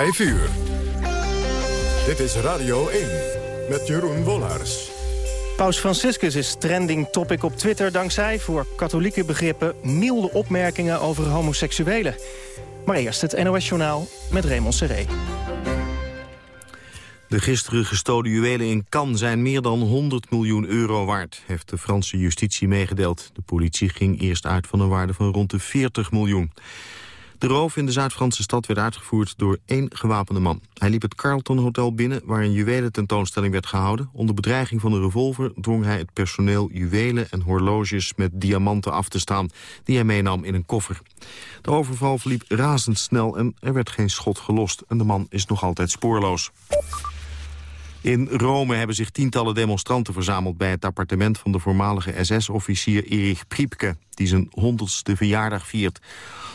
5 uur. Dit is Radio 1 met Jeroen Wollars. Paus Franciscus is trending topic op Twitter... dankzij, voor katholieke begrippen, milde opmerkingen over homoseksuelen. Maar eerst het NOS-journaal met Raymond Seré. De gisteren gestolen juwelen in Cannes zijn meer dan 100 miljoen euro waard, heeft de Franse justitie meegedeeld. De politie ging eerst uit van een waarde van rond de 40 miljoen. De roof in de Zuid-Franse stad werd uitgevoerd door één gewapende man. Hij liep het Carlton Hotel binnen waar een juwelententoonstelling werd gehouden. Onder bedreiging van een revolver dwong hij het personeel juwelen en horloges met diamanten af te staan die hij meenam in een koffer. De overval verliep razendsnel en er werd geen schot gelost en de man is nog altijd spoorloos. In Rome hebben zich tientallen demonstranten verzameld... bij het appartement van de voormalige SS-officier Erich Priepke... die zijn honderdste verjaardag viert.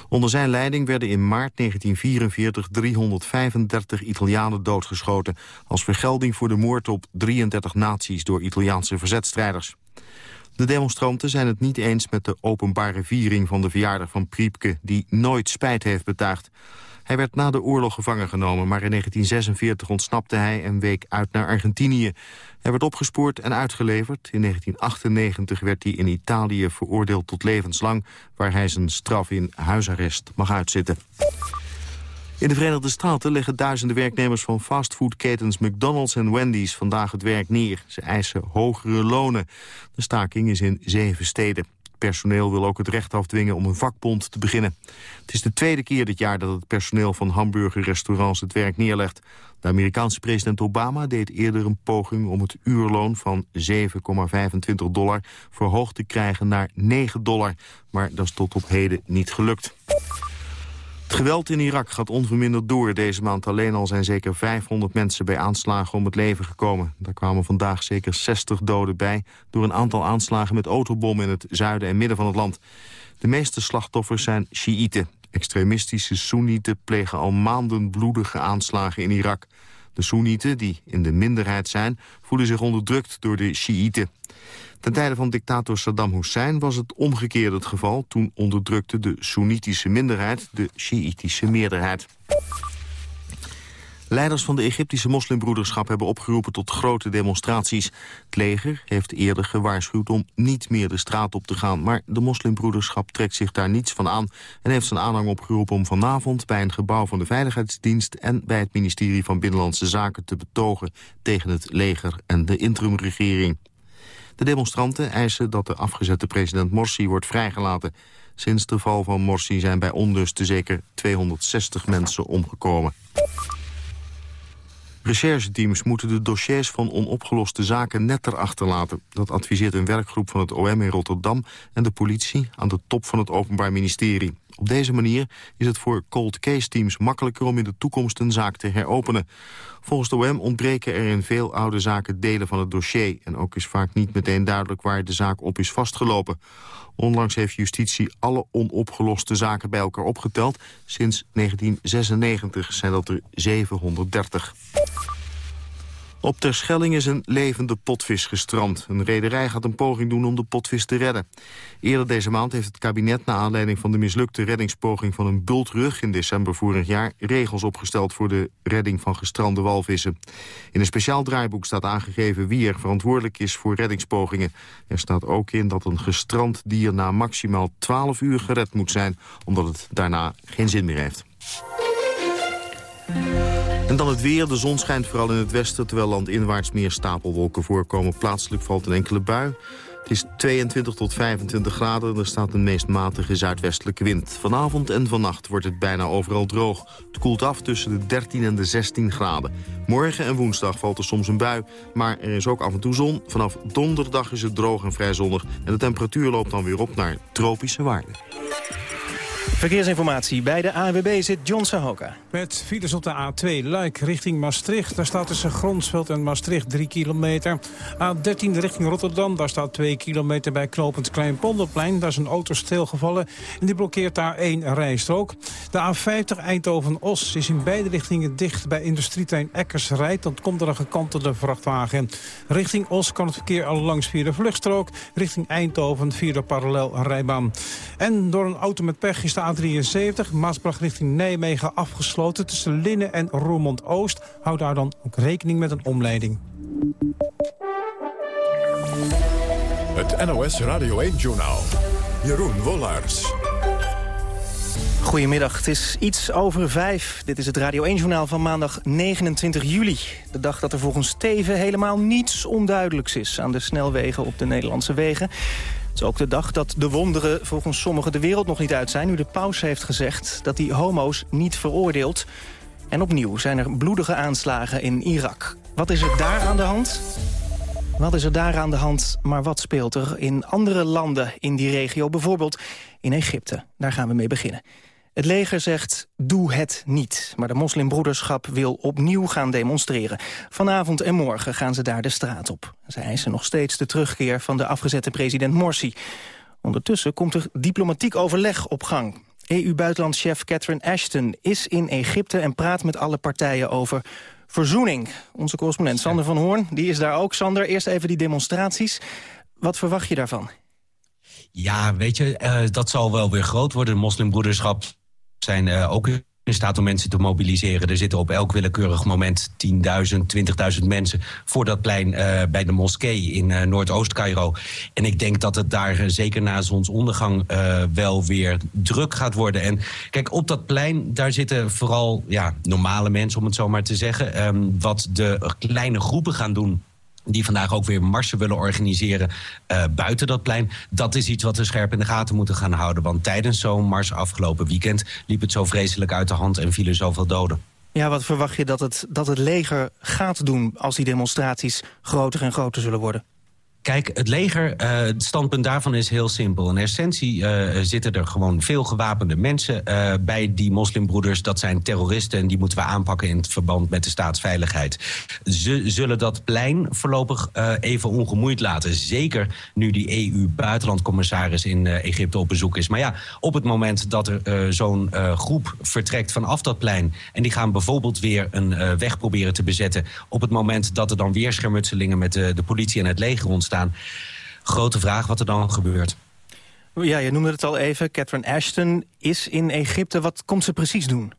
Onder zijn leiding werden in maart 1944 335 Italianen doodgeschoten... als vergelding voor de moord op 33 nazi's door Italiaanse verzetstrijders. De demonstranten zijn het niet eens met de openbare viering van de verjaardag van Priepke... die nooit spijt heeft betuigd. Hij werd na de oorlog gevangen genomen, maar in 1946 ontsnapte hij en week uit naar Argentinië. Hij werd opgespoord en uitgeleverd. In 1998 werd hij in Italië veroordeeld tot levenslang... waar hij zijn straf in huisarrest mag uitzitten. In de Verenigde Staten leggen duizenden werknemers van fastfoodketens McDonald's en Wendy's vandaag het werk neer. Ze eisen hogere lonen. De staking is in zeven steden personeel wil ook het recht afdwingen om een vakbond te beginnen. Het is de tweede keer dit jaar dat het personeel van hamburgerrestaurants het werk neerlegt. De Amerikaanse president Obama deed eerder een poging om het uurloon van 7,25 dollar verhoogd te krijgen naar 9 dollar. Maar dat is tot op heden niet gelukt. Geweld in Irak gaat onverminderd door. Deze maand alleen al zijn zeker 500 mensen bij aanslagen om het leven gekomen. Daar kwamen vandaag zeker 60 doden bij... door een aantal aanslagen met autobommen in het zuiden en midden van het land. De meeste slachtoffers zijn Sjiïten. Extremistische Soenieten plegen al maanden bloedige aanslagen in Irak. De Soenieten, die in de minderheid zijn, voelen zich onderdrukt door de Sjiïten. Ten tijde van dictator Saddam Hussein was het omgekeerde het geval. Toen onderdrukte de Soenitische minderheid de Sjiïtische meerderheid. Leiders van de Egyptische moslimbroederschap hebben opgeroepen tot grote demonstraties. Het leger heeft eerder gewaarschuwd om niet meer de straat op te gaan. Maar de moslimbroederschap trekt zich daar niets van aan... en heeft zijn aanhang opgeroepen om vanavond bij een gebouw van de Veiligheidsdienst... en bij het ministerie van Binnenlandse Zaken te betogen tegen het leger en de interimregering. De demonstranten eisen dat de afgezette president Morsi wordt vrijgelaten. Sinds de val van Morsi zijn bij onlusten zeker 260 mensen omgekomen. Rechercheteams moeten de dossiers van onopgeloste zaken netter achterlaten. Dat adviseert een werkgroep van het OM in Rotterdam en de politie aan de top van het Openbaar Ministerie. Op deze manier is het voor cold case teams makkelijker om in de toekomst een zaak te heropenen. Volgens de OM ontbreken er in veel oude zaken delen van het dossier. En ook is vaak niet meteen duidelijk waar de zaak op is vastgelopen. Onlangs heeft justitie alle onopgeloste zaken bij elkaar opgeteld. Sinds 1996 zijn dat er 730. Op Terschelling is een levende potvis gestrand. Een rederij gaat een poging doen om de potvis te redden. Eerder deze maand heeft het kabinet... na aanleiding van de mislukte reddingspoging van een bultrug... in december vorig jaar regels opgesteld... voor de redding van gestrande walvissen. In een speciaal draaiboek staat aangegeven... wie er verantwoordelijk is voor reddingspogingen. Er staat ook in dat een gestrand dier na maximaal 12 uur gered moet zijn... omdat het daarna geen zin meer heeft. En dan het weer. De zon schijnt vooral in het westen... terwijl landinwaarts meer stapelwolken voorkomen. Plaatselijk valt een enkele bui. Het is 22 tot 25 graden en er staat een meest matige zuidwestelijke wind. Vanavond en vannacht wordt het bijna overal droog. Het koelt af tussen de 13 en de 16 graden. Morgen en woensdag valt er soms een bui, maar er is ook af en toe zon. Vanaf donderdag is het droog en vrij zonnig en de temperatuur loopt dan weer op naar tropische waarden. Verkeersinformatie bij de ANWB zit John Sahoka. Met files op de A2 Luik richting Maastricht. Daar staat tussen Gronsveld en Maastricht 3 kilometer. A13 richting Rotterdam. Daar staat 2 kilometer bij knopend Kleinpolderplein. Daar is een auto stilgevallen en die blokkeert daar één rijstrook. De A50 Eindhoven-Os is in beide richtingen dicht bij industrieterrein Eckersrijd. Dan komt er een gekantelde vrachtwagen. Richting Os kan het verkeer al langs via de vluchtstrook. Richting Eindhoven via de parallel rijbaan. En door een auto met pech is de A73, Maasbracht richting Nijmegen afgesloten... tussen Linnen en Roermond-Oost. Houd daar dan ook rekening met een omleiding. Het NOS Radio 1-journaal. Jeroen Wollars. Goedemiddag, het is iets over vijf. Dit is het Radio 1-journaal van maandag 29 juli. De dag dat er volgens Steven helemaal niets onduidelijks is... aan de snelwegen op de Nederlandse wegen. Het is ook de dag dat de wonderen volgens sommigen de wereld nog niet uit zijn... nu de paus heeft gezegd dat hij homo's niet veroordeelt. En opnieuw zijn er bloedige aanslagen in Irak. Wat is er daar aan de hand? Wat is er daar aan de hand, maar wat speelt er in andere landen in die regio? Bijvoorbeeld in Egypte. Daar gaan we mee beginnen. Het leger zegt, doe het niet. Maar de moslimbroederschap wil opnieuw gaan demonstreren. Vanavond en morgen gaan ze daar de straat op. Ze eisen nog steeds de terugkeer van de afgezette president Morsi. Ondertussen komt er diplomatiek overleg op gang. EU-buitenlandchef Catherine Ashton is in Egypte... en praat met alle partijen over verzoening. Onze correspondent Sander van Hoorn, die is daar ook. Sander, eerst even die demonstraties. Wat verwacht je daarvan? Ja, weet je, uh, dat zal wel weer groot worden. De moslimbroederschap zijn uh, ook in staat om mensen te mobiliseren. Er zitten op elk willekeurig moment 10.000, 20.000 mensen... voor dat plein uh, bij de moskee in uh, Noordoost-Cairo. En ik denk dat het daar zeker na zonsondergang wel weer druk gaat worden. En kijk, op dat plein, daar zitten vooral ja, normale mensen... om het zo maar te zeggen. Um, wat de kleine groepen gaan doen die vandaag ook weer marsen willen organiseren uh, buiten dat plein. Dat is iets wat we scherp in de gaten moeten gaan houden. Want tijdens zo'n mars afgelopen weekend liep het zo vreselijk uit de hand en vielen zoveel doden. Ja, wat verwacht je dat het, dat het leger gaat doen als die demonstraties groter en groter zullen worden? Kijk, het leger, uh, het standpunt daarvan is heel simpel. In essentie uh, zitten er gewoon veel gewapende mensen uh, bij die moslimbroeders. Dat zijn terroristen en die moeten we aanpakken in het verband met de staatsveiligheid. Ze zullen dat plein voorlopig even ongemoeid laten. Zeker nu die EU-buitenlandcommissaris in Egypte op bezoek is. Maar ja, op het moment dat er zo'n groep vertrekt vanaf dat plein... en die gaan bijvoorbeeld weer een weg proberen te bezetten... op het moment dat er dan weer schermutselingen met de politie en het leger ontstaan Grote vraag wat er dan gebeurt. Ja, je noemde het al even. Catherine Ashton is in Egypte. Wat komt ze precies doen?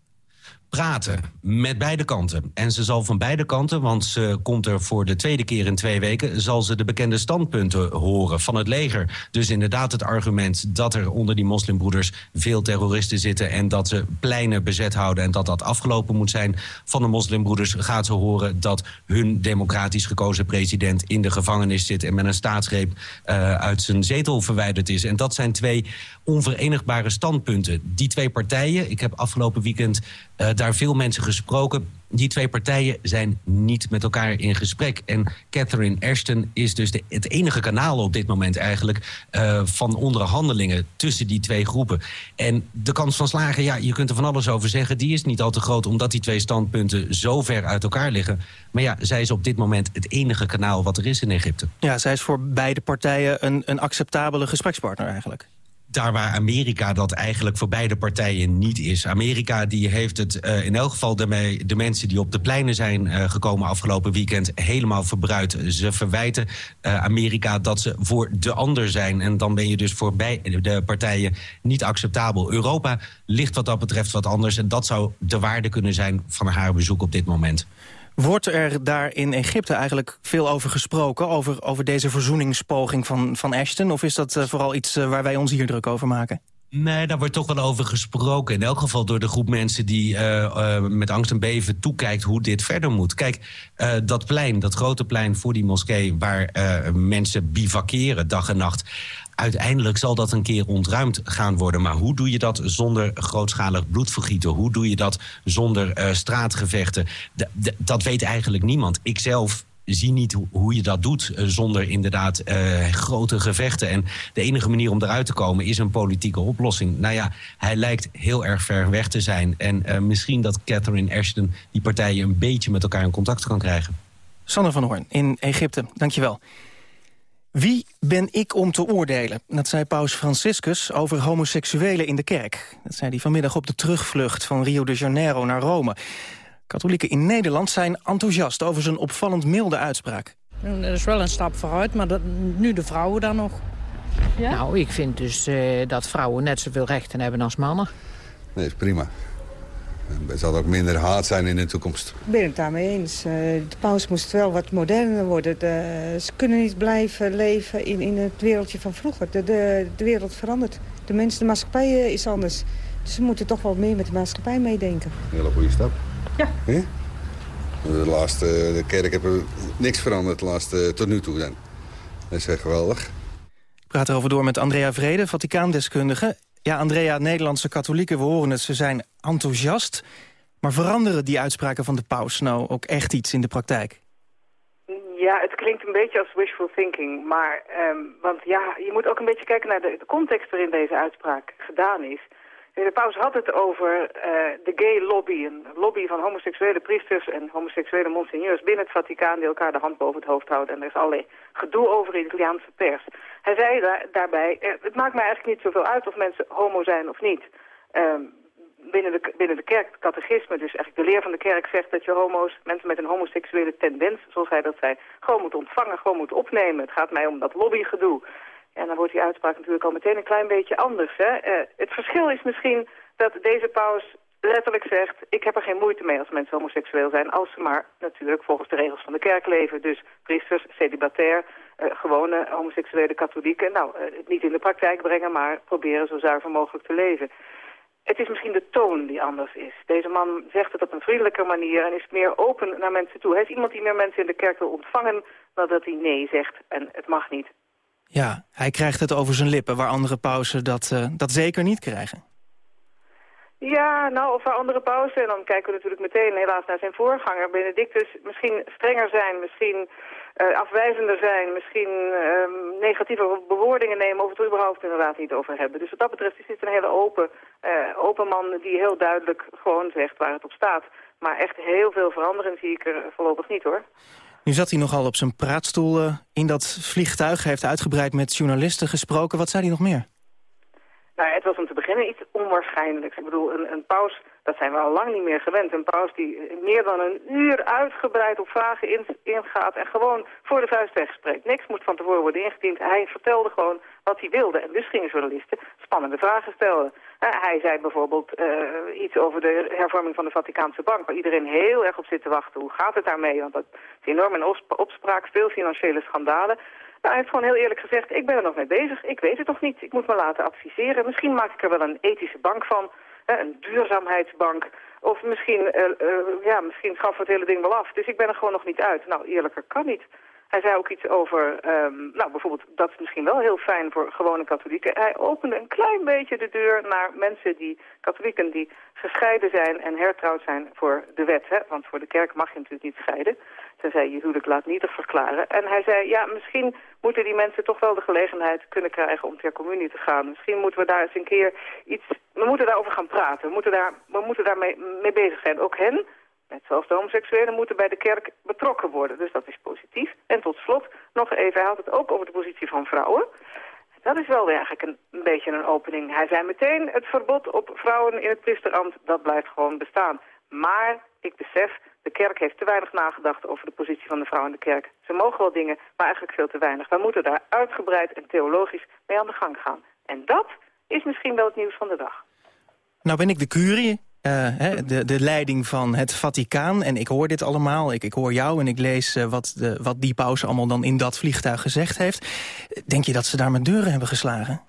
Praten met beide kanten. En ze zal van beide kanten, want ze komt er voor de tweede keer in twee weken... zal ze de bekende standpunten horen van het leger. Dus inderdaad het argument dat er onder die moslimbroeders... veel terroristen zitten en dat ze pleinen bezet houden... en dat dat afgelopen moet zijn. Van de moslimbroeders gaat ze horen dat hun democratisch gekozen president... in de gevangenis zit en met een staatsgreep uh, uit zijn zetel verwijderd is. En dat zijn twee onverenigbare standpunten. Die twee partijen, ik heb afgelopen weekend uh, daar veel mensen gesproken. Die twee partijen zijn niet met elkaar in gesprek. En Catherine Ashton is dus de, het enige kanaal op dit moment eigenlijk... Uh, van onderhandelingen tussen die twee groepen. En de kans van slagen, ja, je kunt er van alles over zeggen... die is niet al te groot, omdat die twee standpunten zo ver uit elkaar liggen. Maar ja, zij is op dit moment het enige kanaal wat er is in Egypte. Ja, zij is voor beide partijen een, een acceptabele gesprekspartner eigenlijk daar waar Amerika dat eigenlijk voor beide partijen niet is. Amerika die heeft het uh, in elk geval de, de, mensen die op de pleinen zijn uh, gekomen afgelopen weekend helemaal verbruikt. Ze verwijten uh, Amerika dat ze voor de ander zijn. En dan ben je dus voor de partijen niet acceptabel. Europa ligt wat dat betreft wat anders. En dat zou de waarde kunnen zijn van haar bezoek op dit moment. Wordt er daar in Egypte eigenlijk veel over gesproken... over, over deze verzoeningspoging van, van Ashton? Of is dat uh, vooral iets uh, waar wij ons hier druk over maken? Nee, daar wordt toch wel over gesproken. In elk geval door de groep mensen die uh, met angst en beven toekijkt hoe dit verder moet. Kijk, dat plein, dat grote plein voor die moskee... waar mensen bivakeren dag en nacht uiteindelijk zal dat een keer ontruimd gaan worden. Maar hoe doe je dat zonder grootschalig bloedvergieten? Hoe doe je dat zonder uh, straatgevechten? Dat weet eigenlijk niemand. Ikzelf zie niet hoe je dat doet uh, zonder inderdaad uh, grote gevechten. En de enige manier om eruit te komen is een politieke oplossing. Nou ja, hij lijkt heel erg ver weg te zijn. En misschien dat Catherine Ashton die partijen een beetje met elkaar in contact kan krijgen. Sander van Hoorn in Egypte, dankjewel. Wie ben ik om te oordelen? Dat zei paus Franciscus over homoseksuelen in de kerk. Dat zei hij vanmiddag op de terugvlucht van Rio de Janeiro naar Rome. Katholieken in Nederland zijn enthousiast over zijn opvallend milde uitspraak. Dat is wel een stap vooruit, maar dat, nu de vrouwen dan nog. Nou, ik vind dus uh, dat vrouwen net zoveel rechten hebben als mannen. Nee, is prima. Er zal ook minder haat zijn in de toekomst. Ik ben het daarmee eens. Uh, de paus moest wel wat moderner worden. De, ze kunnen niet blijven leven in, in het wereldje van vroeger. De, de, de wereld verandert. De mensen, de maatschappij is anders. Dus ze moeten toch wel meer met de maatschappij meedenken. Een hele goede stap. Ja. De, laatste, de kerk heeft niks veranderd de laatste, tot nu toe. Dan. Dat is echt geweldig. Ik praat erover door met Andrea Vrede, Vaticaandeskundige. Ja, Andrea, Nederlandse katholieken, we horen het, ze zijn enthousiast. Maar veranderen die uitspraken van de paus nou ook echt iets in de praktijk? Ja, het klinkt een beetje als wishful thinking. Maar, um, want ja, je moet ook een beetje kijken naar de, context waarin deze uitspraak gedaan is. De paus had het over uh, de gay lobby, een lobby van homoseksuele priesters en homoseksuele monseigneurs binnen het Vaticaan die elkaar de hand boven het hoofd houden. En er is allerlei gedoe over in de Italiaanse pers. Hij zei daarbij, uh, het maakt mij eigenlijk niet zoveel uit of mensen homo zijn of niet. Uh, binnen, de, binnen de kerk, het catechisme, dus eigenlijk de leer van de kerk zegt dat je homo's, mensen met een homoseksuele tendens, zoals hij dat zei, gewoon moet ontvangen, gewoon moet opnemen. Het gaat mij om dat lobbygedoe. En dan wordt die uitspraak natuurlijk al meteen een klein beetje anders. Hè? Uh, het verschil is misschien dat deze paus letterlijk zegt... ik heb er geen moeite mee als mensen homoseksueel zijn... als ze maar natuurlijk volgens de regels van de kerk leven. Dus priesters, celibatair, gewone homoseksuele katholieken... nou, uh, het niet in de praktijk brengen, maar proberen zo zuiver mogelijk te leven. Het is misschien de toon die anders is. Deze man zegt het op een vriendelijke manier en is meer open naar mensen toe. Hij is iemand die meer mensen in de kerk wil ontvangen... dan dat hij nee zegt en het mag niet. Ja, hij krijgt het over zijn lippen, waar andere pausen dat, uh, dat zeker niet krijgen. Ja, nou, of waar andere pauzen. En dan kijken we natuurlijk meteen helaas naar zijn voorganger, Benedictus. Misschien strenger zijn, misschien uh, afwijzender zijn, misschien uh, negatieve bewoordingen nemen... of het er überhaupt inderdaad niet over hebben. Dus wat dat betreft is dit een hele open, uh, open man die heel duidelijk gewoon zegt waar het op staat. Maar echt heel veel veranderen zie ik er voorlopig niet, hoor. Nu zat hij nogal op zijn praatstoel uh, in dat vliegtuig. Hij heeft uitgebreid met journalisten gesproken. Wat zei hij nog meer? Nou, het was om te beginnen iets onwaarschijnlijks. Ik bedoel, een, een paus, dat zijn we al lang niet meer gewend. Een paus die meer dan een uur uitgebreid op vragen in, ingaat en gewoon voor de vuist wegspreekt. Niks moet van tevoren worden ingediend. Hij vertelde gewoon wat hij wilde. En dus gingen journalisten spannende vragen stellen. Hij zei bijvoorbeeld uh, iets over de hervorming van de Vaticaanse bank... waar iedereen heel erg op zit te wachten. Hoe gaat het daarmee? Want dat is enorm in opspraak, veel financiële schandalen. Nou, hij heeft gewoon heel eerlijk gezegd, ik ben er nog mee bezig. Ik weet het nog niet. Ik moet me laten adviseren. Misschien maak ik er wel een ethische bank van. Hè, een duurzaamheidsbank. Of misschien, uh, ja, misschien we het hele ding wel af. Dus ik ben er gewoon nog niet uit. Nou, eerlijker kan niet. Hij zei ook iets over, um, nou bijvoorbeeld, dat is misschien wel heel fijn voor gewone katholieken. Hij opende een klein beetje de deur naar mensen die, katholieken die gescheiden zijn en hertrouwd zijn voor de wet. Hè? Want voor de kerk mag je natuurlijk niet scheiden, tenzij je huwelijk laat nietig verklaren. En hij zei, ja, misschien moeten die mensen toch wel de gelegenheid kunnen krijgen om ter communie te gaan. Misschien moeten we daar eens een keer iets, we moeten daarover gaan praten. We moeten daar, we moeten daarmee mee bezig zijn. Ook hen Net zoals de homoseksuelen moeten bij de kerk betrokken worden. Dus dat is positief. En tot slot nog even, hij had het ook over de positie van vrouwen. Dat is wel eigenlijk een, een, beetje een opening. Hij zei meteen, het verbod op vrouwen in het priesterambt, dat blijft gewoon bestaan. Maar ik besef, de kerk heeft te weinig nagedacht over de positie van de vrouw in de kerk. Ze mogen wel dingen, maar eigenlijk veel te weinig. Wij moeten daar uitgebreid en theologisch mee aan de gang gaan. En dat is misschien wel het nieuws van de dag. Nou ben ik de curie uh, de, de leiding van het Vaticaan. En ik hoor dit allemaal, ik, ik hoor jou en ik lees uh, wat, de, wat die paus allemaal dan in dat vliegtuig gezegd heeft. Denk je dat ze daar met deuren hebben geslagen?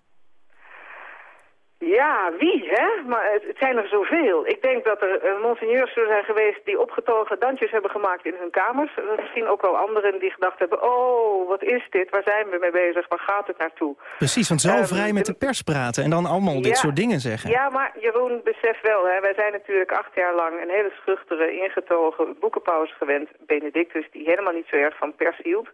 Ja, wie, hè? Maar het, het, zijn er zoveel. Ik denk dat er uh, monseigneurs zijn geweest die opgetogen dansjes hebben gemaakt in hun kamers. Misschien ook wel anderen die gedacht hebben, oh, wat is dit? Waar zijn we mee bezig? Waar gaat het naartoe? Precies, want zo um, vrij met de pers praten en dan allemaal ja, dit soort dingen zeggen. Ja, maar Jeroen, besef wel, hè, wij zijn natuurlijk acht jaar lang een hele schuchtere, ingetogen boekenpauze gewend. Benedictus, die helemaal niet zo erg van pers hield.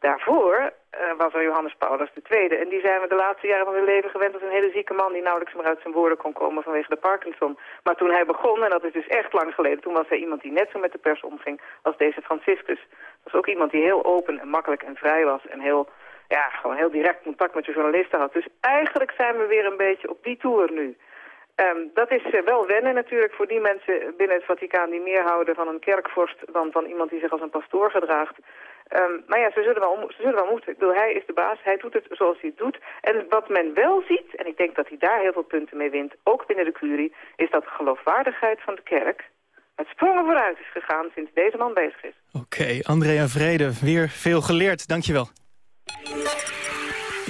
Daarvoor uh, was er Johannes Paulus II. En die zijn we de laatste jaren van zijn leven gewend als een hele zieke man... die nauwelijks meer uit zijn woorden kon komen vanwege de Parkinson. Maar toen hij begon, en dat is dus echt lang geleden... toen was hij iemand die net zo met de pers omging als deze Franciscus. Dat was ook iemand die heel open en makkelijk en vrij was... en heel, ja, gewoon heel direct contact met de journalisten had. Dus eigenlijk zijn we weer een beetje op die tour nu. Um, dat is uh, wel wennen natuurlijk voor die mensen binnen het Vaticaan... die meer houden van een kerkvorst dan van iemand die zich als een pastoor gedraagt. Ehm, maar ja, ze zullen, wel, ze zullen wel moeten. Ik bedoel, hij is de baas, hij doet het zoals hij het doet. En wat men wel ziet, en ik denk dat hij daar heel veel punten mee wint, ook binnen de curie, is dat de geloofwaardigheid van de kerk met sprongen vooruit is gegaan sinds deze man bezig is. Oké, Andrea Vrede, weer veel geleerd. Dankjewel.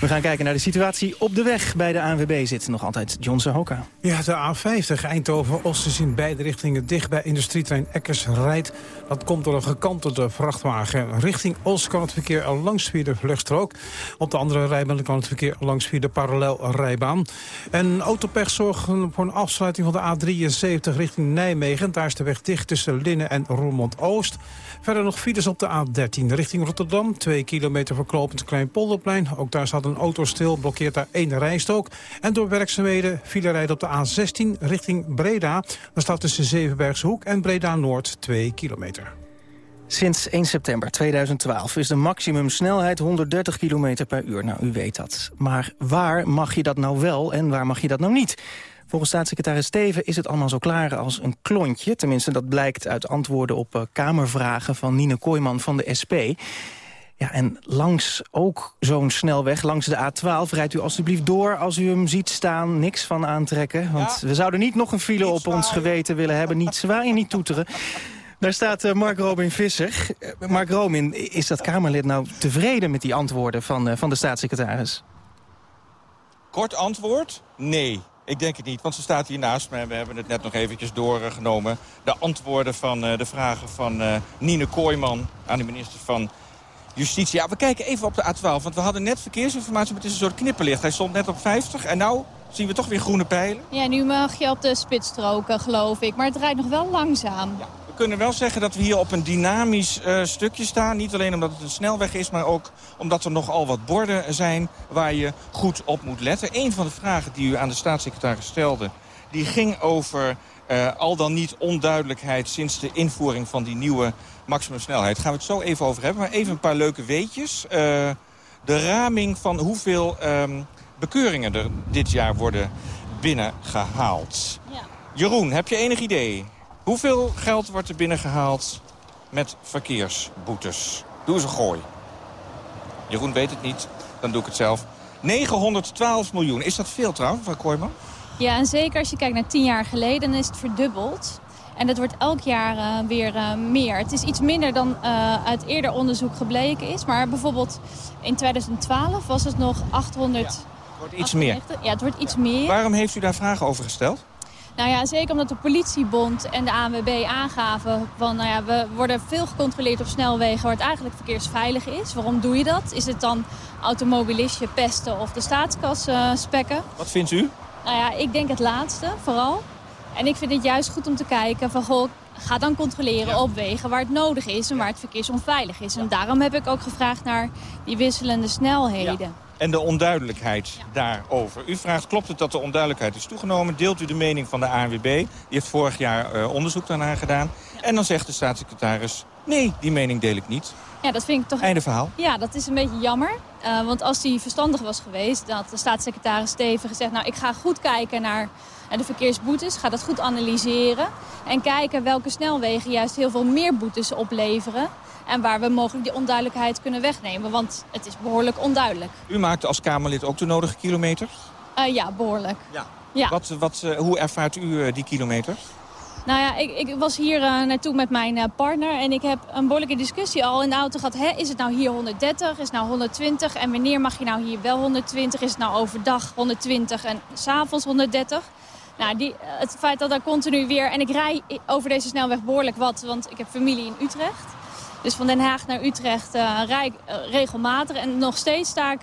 We gaan kijken naar de situatie op de weg. Bij de ANWB zit nog altijd John Sahoka. Ja, de A50 Eindhoven-Oost is in beide richtingen dicht bij industrietrein Eckers rijdt. Dat komt door een gekantelde vrachtwagen. Richting Oost kan het verkeer langs via de vluchtstrook. Op de andere rijbaan kan het verkeer langs via de parallelrijbaan. En autopech zorgt voor een afsluiting van de A73 richting Nijmegen. Daar is de weg dicht tussen Linnen en Roermond-Oost. Verder nog files op de A13 richting Rotterdam. Twee kilometer verklopend Kleinpolderplein. Ook daar staat een auto stil, blokkeert daar één rijstok. En door werkzaamheden file rijden op de A16 richting Breda. Dan staat tussen Zevenbergse Hoek en Breda-Noord 2 kilometer. Sinds 1 september 2012 is de maximumsnelheid 130 km per uur. Nou, u weet dat. Maar waar mag je dat nou wel en waar mag je dat nou niet? Volgens staatssecretaris Steven is het allemaal zo klaar als een klontje. Tenminste, dat blijkt uit antwoorden op uh, Kamervragen van Nine Kooijman van de SP. Ja, en langs ook zo'n snelweg, langs de A12, rijdt u alstublieft door als u hem ziet staan. Niks van aantrekken, want we zouden niet nog een file op ons geweten willen hebben. Niet zwaaien, niet toeteren. Daar staat uh, Mark Robin Visser. Uh, Mark Robin, is dat Kamerlid nou tevreden met die antwoorden van, uh, van de staatssecretaris? Kort antwoord? Nee. Ik denk het niet, want ze staat hier naast me. We hebben het net nog eventjes doorgenomen. De antwoorden van de vragen van Nine Kooijman aan de minister van Justitie. Ja, we kijken even op de A12, want we hadden net verkeersinformatie... maar het is een soort knipperlicht. Hij stond net op 50 en nou zien we toch weer groene pijlen. Ja, nu mag je op de spitsstroken, geloof ik. Maar het rijdt nog wel langzaam. Ja. We kunnen wel zeggen dat we hier op een dynamisch uh, stukje staan. Niet alleen omdat het een snelweg is, maar ook omdat er nogal wat borden zijn... waar je goed op moet letten. Een van de vragen die u aan de staatssecretaris stelde... die ging over uh, al dan niet onduidelijkheid sinds de invoering van die nieuwe maximumsnelheid. Daar gaan we het zo even over hebben. Maar even een paar leuke weetjes. Uh, de raming van hoeveel um, bekeuringen er dit jaar worden binnengehaald. Ja. Jeroen, heb je enig idee? Hoeveel geld wordt er binnengehaald met verkeersboetes? Doe eens een gooi. Jeroen weet het niet, dan doe ik het zelf. 912 miljoen. Is dat veel trouwens, mevrouw Kooijman? Ja, en zeker als je kijkt naar tien jaar geleden, dan is het verdubbeld. En dat wordt elk jaar uh, weer uh, meer. Het is iets minder dan uh, uit eerder onderzoek gebleken is. Maar bijvoorbeeld in 2012 was het nog 800... Ja, het wordt iets meer. Ja, het wordt iets ja. meer. Waarom heeft u daar vragen over gesteld? Nou ja, zeker omdat de politiebond en de ANWB aangaven... van nou ja, we worden veel gecontroleerd op snelwegen waar het eigenlijk verkeersveilig is. Waarom doe je dat? Is het dan automobilistje pesten of de staatskas spekken? Wat vindt u? Nou ja, ik denk het laatste vooral. En ik vind het juist goed om te kijken van... Goh, ga dan controleren ja. op wegen waar het nodig is en waar het verkeersonveilig is. Ja. En daarom heb ik ook gevraagd naar die wisselende snelheden. Ja. En de onduidelijkheid daarover. U vraagt, klopt het dat de onduidelijkheid is toegenomen? Deelt u de mening van de ANWB? Die heeft vorig jaar uh, onderzoek daarna gedaan. En dan zegt de staatssecretaris, nee, die mening deel ik niet. Ja, dat vind ik toch... Einde verhaal. Ja, dat is een beetje jammer. Uh, want als die verstandig was geweest, dat de staatssecretaris Steven gezegd... nou, ik ga goed kijken naar de verkeersboetes, ga dat goed analyseren... en kijken welke snelwegen juist heel veel meer boetes opleveren... en waar we mogelijk die onduidelijkheid kunnen wegnemen. Want het is behoorlijk onduidelijk. U maakt als Kamerlid ook de nodige kilometers? Uh, ja, behoorlijk. Ja. ja. Wat, wat, uh, hoe ervaart u die kilometers? Nou ja, ik, ik was hier uh, naartoe met mijn uh, partner en ik heb een behoorlijke discussie al in de auto gehad. Hè, is het nou hier 130, is het nou 120 en wanneer mag je nou hier wel 120? Is het nou overdag 120 en s'avonds 130? Nou, die, het feit dat daar continu weer... En ik rij over deze snelweg behoorlijk wat, want ik heb familie in Utrecht. Dus van Den Haag naar Utrecht uh, rij ik regelmatig en nog steeds sta ik...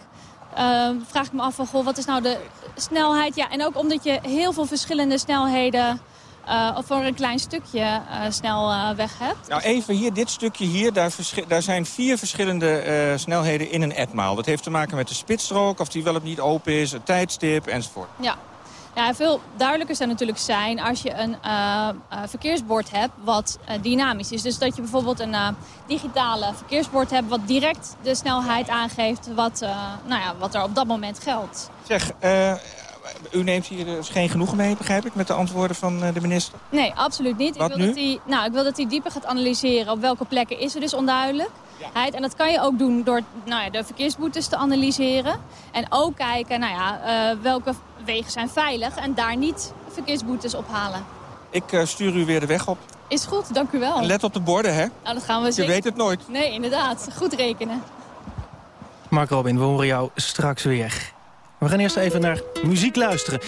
vraag ik me af van, goh, wat is nou de snelheid? Ja, en ook omdat je heel veel verschillende snelheden uh, of voor een klein stukje uh, snel uh, weg hebt. Nou, even hier, dit stukje hier, daar, daar zijn vier verschillende snelheden in een etmaal. Dat heeft te maken met de spitsstrook, of die wel of niet open is, het tijdstip enzovoort. Ja. Ja, veel duidelijker zou natuurlijk zijn als je een verkeersbord hebt wat dynamisch is. Dus dat je bijvoorbeeld een digitale verkeersbord hebt wat direct de snelheid aangeeft wat, nou ja, wat er op dat moment geldt. Zeg, U neemt hier dus geen genoegen mee, begrijp ik, met de antwoorden van de minister? Nee, absoluut niet. Wat ik wil nu? Dat hij, nou, ik wil dat hij dieper gaat analyseren op welke plekken is er dus onduidelijk. En dat kan je ook doen door nou ja, de verkeersboetes te analyseren. En ook kijken nou ja, eh, welke wegen zijn veilig en daar niet verkeersboetes ophalen. Ik eh, stuur u weer de weg op. Is goed, dank u wel. En let op de borden, hè? Nou, dat gaan we Je zeker. weet het nooit. Nee, inderdaad. Goed rekenen. Mark Robin, we horen jou straks weer. We gaan eerst even naar muziek luisteren.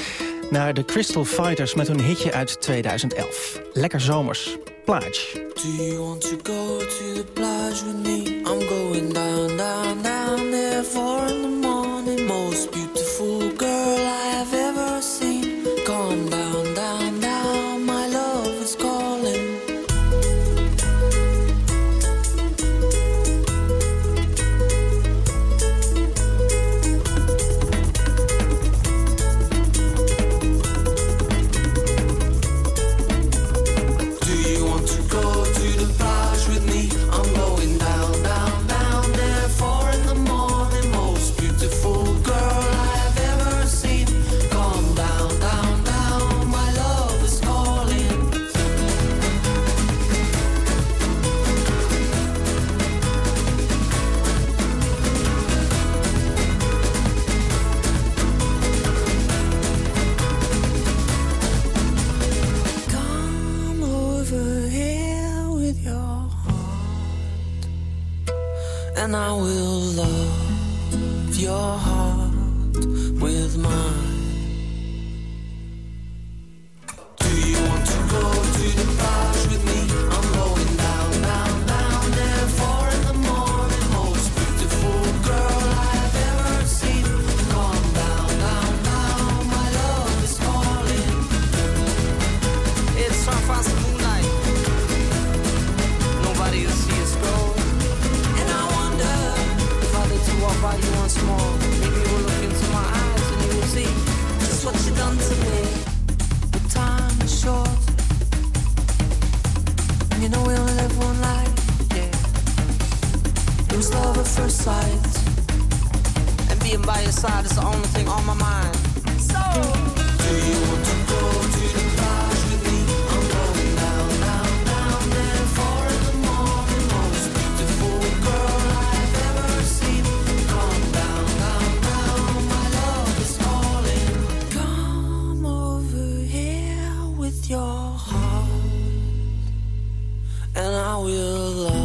Naar de Crystal Fighters met hun hitje uit 2011. Lekker zomers. Plage. Do you want to go to the plage with me? I'm going down, down, down there four in the morning. Most beautiful girl I have ever and I will love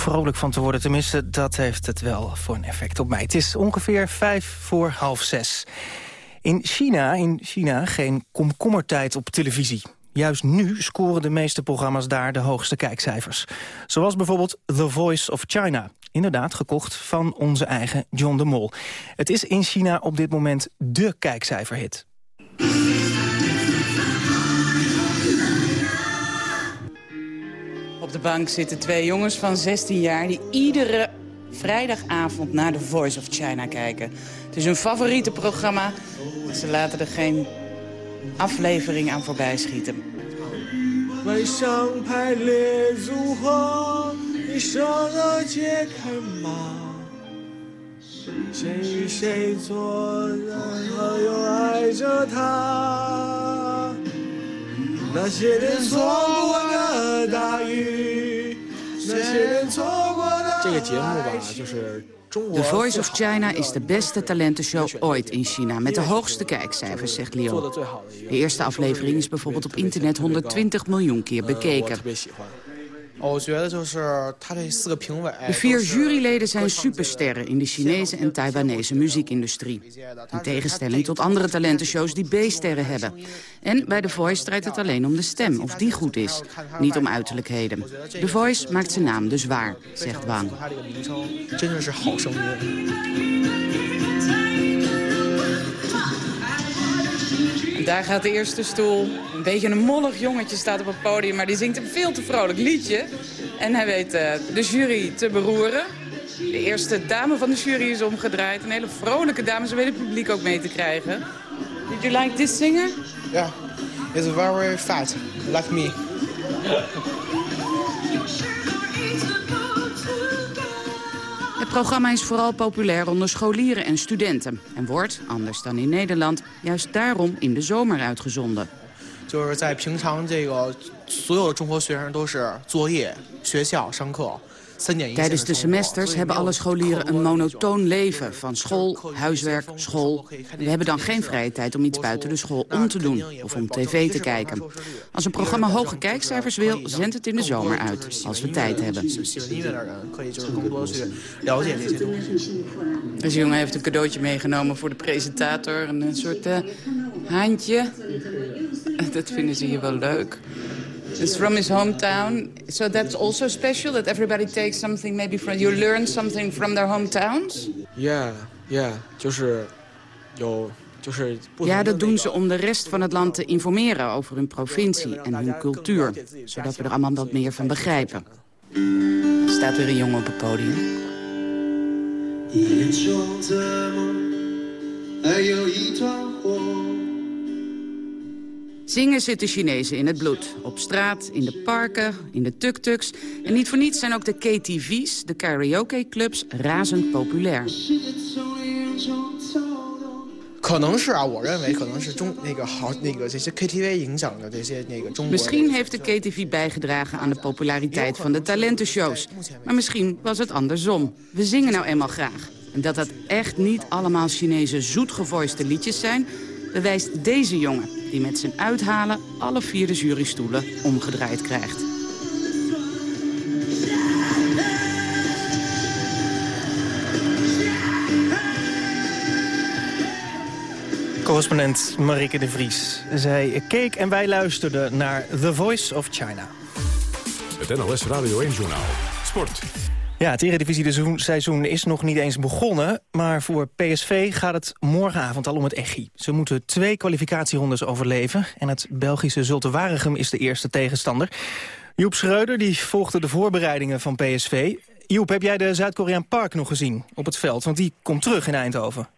vrolijk van te worden, tenminste, dat heeft het wel voor een effect op mij. Het is ongeveer vijf voor half zes. In China, in China geen komkommertijd op televisie. Juist nu scoren de meeste programma's daar de hoogste kijkcijfers. Zoals bijvoorbeeld The Voice of China. Inderdaad, gekocht van onze eigen John de Mol. Het is in China op dit moment dé kijkcijferhit. Op de bank zitten twee jongens van 16 jaar... die iedere vrijdagavond naar The Voice of China kijken. Het is hun favoriete programma. Ze laten er geen aflevering aan voorbij schieten. 晚上排列如何？你说了解开吗？ 谁与谁做，然后又爱着他。那些年错过的大雨， De Voice of China is de beste talentenshow ooit in China... met de hoogste kijkcijfers, zegt Leon. De eerste aflevering is bijvoorbeeld op internet 120 miljoen keer bekeken. De vier juryleden zijn supersterren in de Chinese en Taiwanese muziekindustrie. In tegenstelling tot andere talentenshows die B-sterren hebben. En bij The Voice draait het alleen om de stem, of die goed is. Niet om uiterlijkheden. The Voice maakt zijn naam dus waar, zegt Wang. Daar gaat de eerste stoel. Een beetje een mollig jongetje staat op het podium... maar die zingt een veel te vrolijk liedje. En hij weet eh, de jury te beroeren. De eerste dame van de jury is omgedraaid. Een hele vrolijke dame, ze weet het publiek ook mee te krijgen. Did you like this singer? Yeah, it's very fat, like me. programma is vooral populair onder scholieren en studenten. En wordt, anders dan in Nederland, juist daarom in de zomer uitgezonden. 就是在平常这个所有的中国学生都是作业、学校、上课三点一线的 Tijdens de semesters hebben alle scholieren een monotoon leven. van school, huiswerk, school. En we hebben dan geen vrije tijd om iets buiten de school om te doen of om tv te kijken. Als een programma hoge kijkcijfers wil, zendt het in de zomer uit, als we tijd hebben. Deze jongen heeft een cadeautje meegenomen voor de presentator, een eh, soort uh, handje. Dat vinden ze hier wel leuk. It's from his hometown. So that's also special that everybody takes something maybe from... You learn something from their hometowns? Yeah, yeah，就是有就是不同 Ja, 的 dat doen ze om de rest van het land te informeren over hun provincie en hun cultuur. Zodat we er allemaal wat meer van begrijpen. Er staat weer een jongen op het podium. 眼 中的梦，还有一团火。 Zingen zitten Chinezen in het bloed. Op straat, in de parken, in de tuk-tuks. En niet voor niets zijn ook de KTV's, de karaoke-clubs, razend populair. 可能是啊，我认为可能是中那个好那个这些 KTV 影响的这些那个中国。 Misschien heeft de KTV bijgedragen aan de populariteit van de talentenshows. Maar misschien was het andersom. We zingen nou eenmaal graag. En dat dat echt niet allemaal Chinese zoetgevoiste liedjes zijn... bewijst deze jongen, die met zijn uithalen alle vier de jurystoelen omgedraaid krijgt. Correspondent Marike de Vries. Zij keek en wij luisterden naar The Voice of China. Het NOS Radio 1-journaal. Sport. Ja, het Eredivisie-seizoen is nog niet eens begonnen... maar voor PSV gaat het morgenavond al om het echi. Ze moeten twee kwalificatierondes overleven... en het Belgische Zulte Waregem is de eerste tegenstander. Joep Schreuder die volgde de voorbereidingen van PSV. Joep, heb jij de Zuid-Koreaan Park nog gezien op het veld? Want die komt terug in Eindhoven.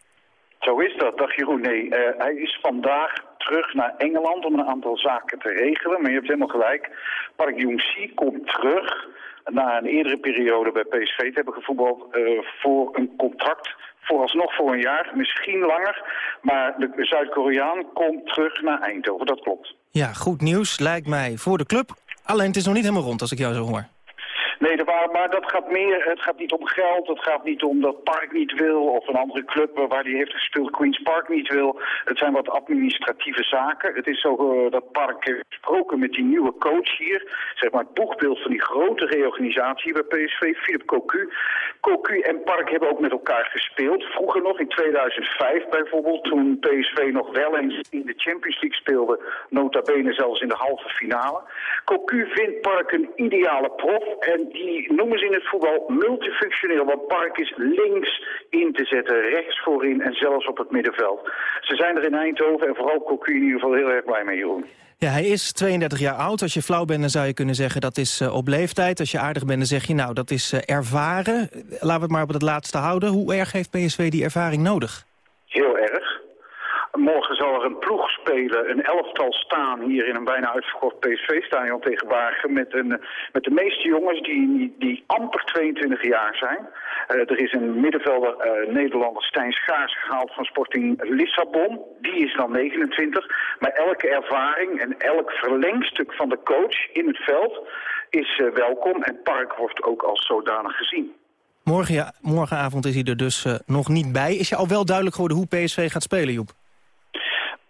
Zo is dat, dag Jeroen. Nee, eh, hij is vandaag terug naar Engeland om een aantal zaken te regelen. Maar je hebt helemaal gelijk. Park Jong-si komt terug na een eerdere periode bij PSV te hebben gevoetbald... eh, voor een contract vooralsnog voor een jaar, misschien langer. Maar de Zuid-Koreaan komt terug naar Eindhoven, dat klopt. Ja, goed nieuws lijkt mij voor de club. Alleen het is nog niet helemaal rond als ik jou zo hoor. Nee, maar dat gaat meer, het gaat niet om geld, het gaat niet om dat Park niet wil of een andere club waar hij heeft gespeeld, Queen's Park niet wil. Het zijn wat administratieve zaken. Het is zo eh, dat Park heeft gesproken met die nieuwe coach hier, zeg maar het boegbeeld van die grote reorganisatie bij PSV, Philip Cocu. Cocu en Park hebben ook met elkaar gespeeld. Vroeger nog, in 2005 bijvoorbeeld, toen PSV nog wel eens in de Champions League speelde, nota bene zelfs in de halve finale. Cocu vindt Park een ideale prof en die noemen ze in het voetbal multifunctioneel. Want Park is links in te zetten, rechts voorin en zelfs op het middenveld. Ze zijn er in Eindhoven en vooral Cocu in ieder geval heel erg blij mee, Jeroen. Ja, hij is 32 jaar oud. Als je flauw bent, dan zou je kunnen zeggen dat is uh, op leeftijd. Als je aardig bent, dan zeg je nou, dat is uh, ervaren. Laten we het maar op het laatste houden. Hoe erg heeft PSV die ervaring nodig? Heel erg. Morgen zal er een ploeg spelen, een elftal staan hier in een bijna uitverkocht PSV-stadion tegen Wagen. Met, met de meeste jongens die, die amper 22 jaar zijn. Eh, er is een middenvelder eh, Nederlander Stijn Schaars gehaald van Sporting Lissabon. Die is dan 29. Maar elke ervaring en elk verlengstuk van de coach in het veld is eh, welkom. En Park wordt ook als zodanig gezien. Morgen, ja, morgenavond is hij er dus nog niet bij. Is je al wel duidelijk geworden hoe PSV gaat spelen, Joep?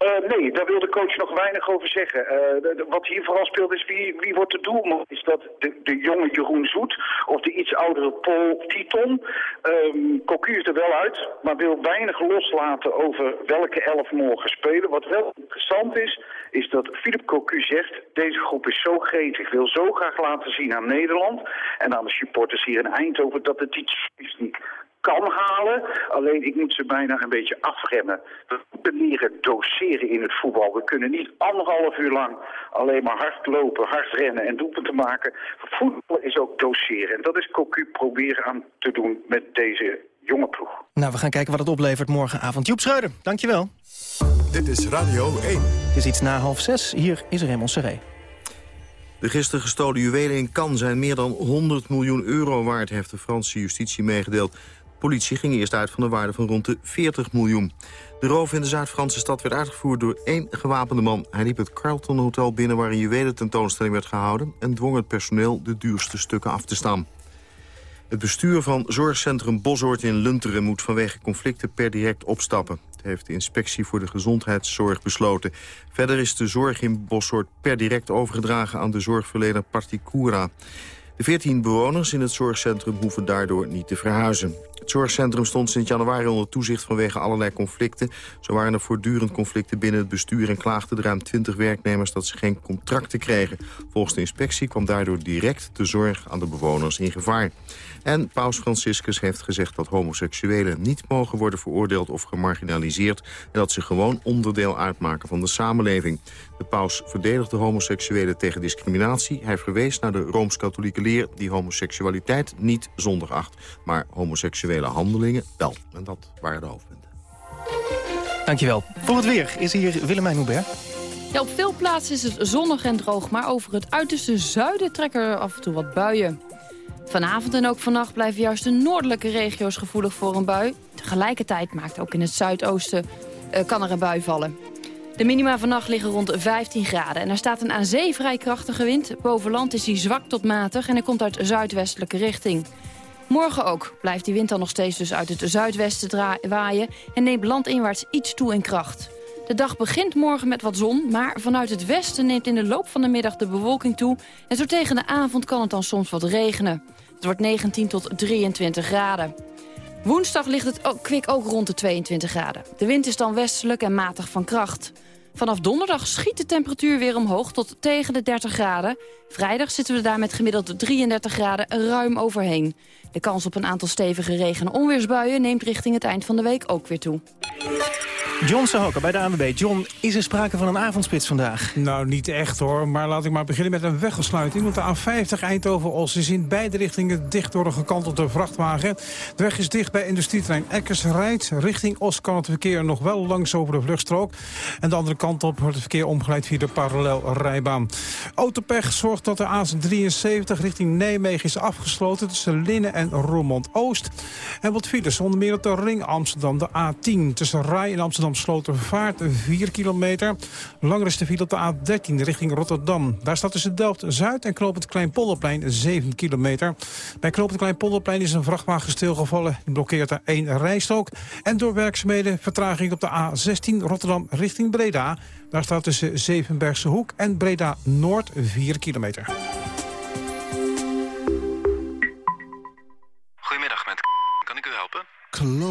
Uh, nee, daar wil de coach nog weinig over zeggen. De, wat hier vooral speelt is wie, wie wordt de doelman? Is dat de, de jonge Jeroen Zoet of de iets oudere Paul Titon? Um, Cocu is er wel uit, maar wil weinig loslaten over welke elf morgen spelen. Wat wel interessant is, is dat Philip Cocu zegt... deze groep is zo gretig, wil zo graag laten zien aan Nederland... en aan de supporters hier in Eindhoven dat het iets is niet kan halen. Alleen ik moet ze bijna een beetje afremmen. We moeten leren doseren in het voetbal. We kunnen niet anderhalf uur lang alleen maar hard lopen, hard rennen en doelpunten maken. Voetbal is ook doseren. En dat is Cocu proberen aan te doen met deze jonge ploeg. Nou, we gaan kijken wat het oplevert morgenavond. Joep Schreuder, dankjewel. Dit is Radio 1. Het is iets na half zes. Hier is Raymond Serré. De gisteren gestolen juwelen in Cannes zijn meer dan 100 miljoen euro waard... heeft de Franse justitie meegedeeld politie ging eerst uit van een waarde van rond de 40 miljoen. De roof in de Zuid-Franse stad werd uitgevoerd door één gewapende man. Hij liep het Carlton Hotel binnen waar een juwelententoonstelling werd gehouden... en dwong het personeel de duurste stukken af te staan. Het bestuur van zorgcentrum Bosoort in Lunteren moet vanwege conflicten per direct opstappen. Dat heeft de inspectie voor de gezondheidszorg besloten. Verder is de zorg in Bosoort per direct overgedragen aan de zorgverlener Particura. De 14 bewoners in het zorgcentrum hoeven daardoor niet te verhuizen. Het zorgcentrum stond sinds januari onder toezicht vanwege allerlei conflicten. Zo waren er voortdurend conflicten binnen het bestuur... en klaagden de ruim 20 werknemers dat ze geen contracten kregen. Volgens de inspectie kwam daardoor direct de zorg aan de bewoners in gevaar. En paus Franciscus heeft gezegd dat homoseksuelen niet mogen worden veroordeeld of gemarginaliseerd... en dat ze gewoon onderdeel uitmaken van de samenleving. De paus verdedigde homoseksuelen tegen discriminatie. Hij verwees naar de Rooms-Katholieke leer die homoseksualiteit niet zondig acht... maar homoseksuele handelingen wel. En dat waren de hoofdpunten. Dankjewel. Voor het weer is hier Willemijn Hubert. Ja, op veel plaatsen is het zonnig en droog, maar over het uiterste zuiden trekken er af en toe wat buien. Vanavond en ook vannacht blijven juist de noordelijke regio's gevoelig voor een bui. Tegelijkertijd maakt ook in het zuidoosten uh, kan er een bui vallen. De minima vannacht liggen rond 15 graden en er staat een aan zee vrij krachtige wind. Boven land is hij zwak tot matig en hij komt uit zuidwestelijke richting. Morgen ook blijft die wind dan nog steeds dus uit het zuidwesten waaien... en neemt landinwaarts iets toe in kracht. De dag begint morgen met wat zon, maar vanuit het westen neemt in de loop van de middag de bewolking toe. En zo tegen de avond kan het dan soms wat regenen. Het wordt 19 tot 23 graden. Woensdag ligt het ook, kwik ook rond de 22 graden. De wind is dan westelijk en matig van kracht. Vanaf donderdag schiet de temperatuur weer omhoog tot tegen de 30 graden. Vrijdag zitten we daar met gemiddeld 33 graden ruim overheen. De kans op een aantal stevige regen- en onweersbuien neemt richting het eind van de week ook weer toe. John Sahoka bij de ANWB. John, is er sprake van een avondspits vandaag? Nou, niet echt hoor. Maar laat ik maar beginnen met een weggesluiting. Want de A50 Eindhoven-Os is in beide richtingen dicht door een gekantelde vrachtwagen. De weg is dicht bij industrietrein Eckersrijd. Richting Os kan het verkeer nog wel langs over de vluchtstrook. En de andere kant op wordt het verkeer omgeleid via de parallelrijbaan. Autopech zorgt dat de A73 richting Nijmegen is afgesloten... tussen Linnen en Roermond-Oost. En wat files, onder meer op de ring Amsterdam, de A10... tussen Rai en Amsterdam Slotervaart 4 kilometer. Langer is de file op de A13 richting Rotterdam. Daar staat tussen Delft-Zuid en Knoopend Kleinpolderplein 7 kilometer. Bij Knoopend Kleinpolderplein is een vrachtwagen stilgevallen. Die blokkeert daar één rijstrook. En door werkzaamheden vertraging op de A16 Rotterdam richting Breda. Daar staat tussen Zevenbergse Hoek en Breda Noord 4 kilometer.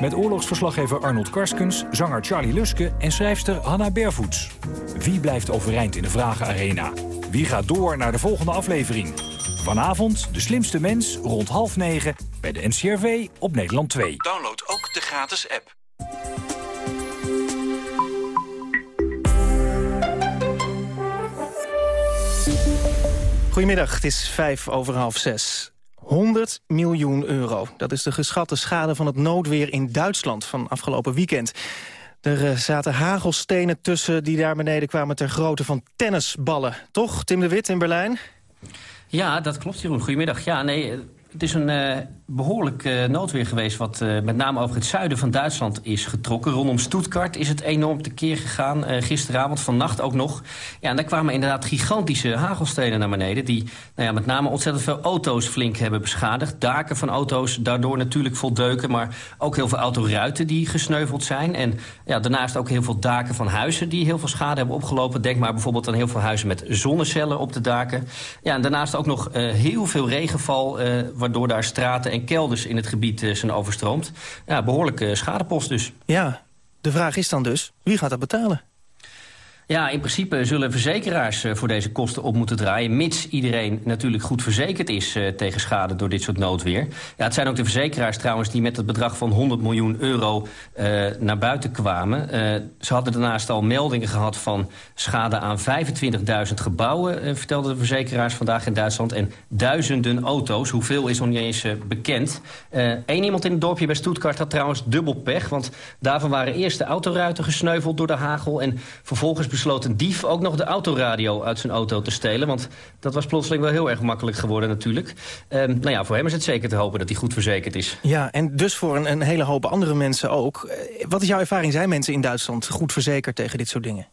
Met oorlogsverslaggever Arnold Karskens, zanger Charlie Luske en schrijfster Hanna Bervoets. Wie blijft overeind in de Vragenarena? Wie gaat door naar de volgende aflevering? Vanavond De Slimste Mens, rond half negen, bij de NCRV op Nederland 2. Download ook de gratis app. Goedemiddag, het is vijf over half zes. 100 miljoen euro. Dat is de geschatte schade van het noodweer in Duitsland van afgelopen weekend. Er eh, zaten hagelstenen tussen die daar beneden kwamen ter grootte van tennisballen. Toch, Tim de Wit in Berlijn? Ja, dat klopt, Jeroen. Goedemiddag. Ja, nee, het is een eh, behoorlijk eh, noodweer geweest... wat eh, met name over het zuiden van Duitsland is getrokken. Rondom Stuttgart is het enorm tekeer gegaan. eh, gisteravond, vannacht ook nog. Ja, en daar kwamen inderdaad gigantische hagelstenen naar beneden... die nou ja, met name ontzettend veel auto's flink hebben beschadigd. Daken van auto's daardoor natuurlijk vol deuken... maar ook heel veel autoruiten die gesneuveld zijn. En ja, daarnaast ook heel veel daken van huizen... die heel veel schade hebben opgelopen. Denk maar bijvoorbeeld aan heel veel huizen met zonnecellen op de daken. Ja, en daarnaast ook nog heel veel regenval... waardoor daar straten en kelders in het gebied eh, zijn overstroomd. Ja, behoorlijke schadepost dus. Ja, de vraag is dan dus, wie gaat dat betalen? Ja, in principe zullen verzekeraars eh, voor deze kosten op moeten draaien... mits iedereen natuurlijk goed verzekerd is eh, tegen schade door dit soort noodweer. Ja, het zijn ook de verzekeraars trouwens die met het bedrag van 100 miljoen euro eh, naar buiten kwamen. Ze hadden daarnaast al meldingen gehad van schade aan 25.000 gebouwen... eh, vertelden de verzekeraars vandaag in Duitsland. En duizenden auto's, hoeveel is nog niet eens bekend. Eén iemand in het dorpje bij Stuttgart had trouwens dubbel pech... want daarvan waren eerst de autoruiten gesneuveld door de hagel... en vervolgens besloot een dief ook nog de autoradio uit zijn auto te stelen. Want dat was plotseling wel heel erg makkelijk geworden natuurlijk. Ehm, nou ja, voor hem is het zeker te hopen dat hij goed verzekerd is. Ja, en dus voor een, hele hoop andere mensen ook. Eh, Wat is jouw ervaring? Zijn mensen in Duitsland goed verzekerd tegen dit soort dingen?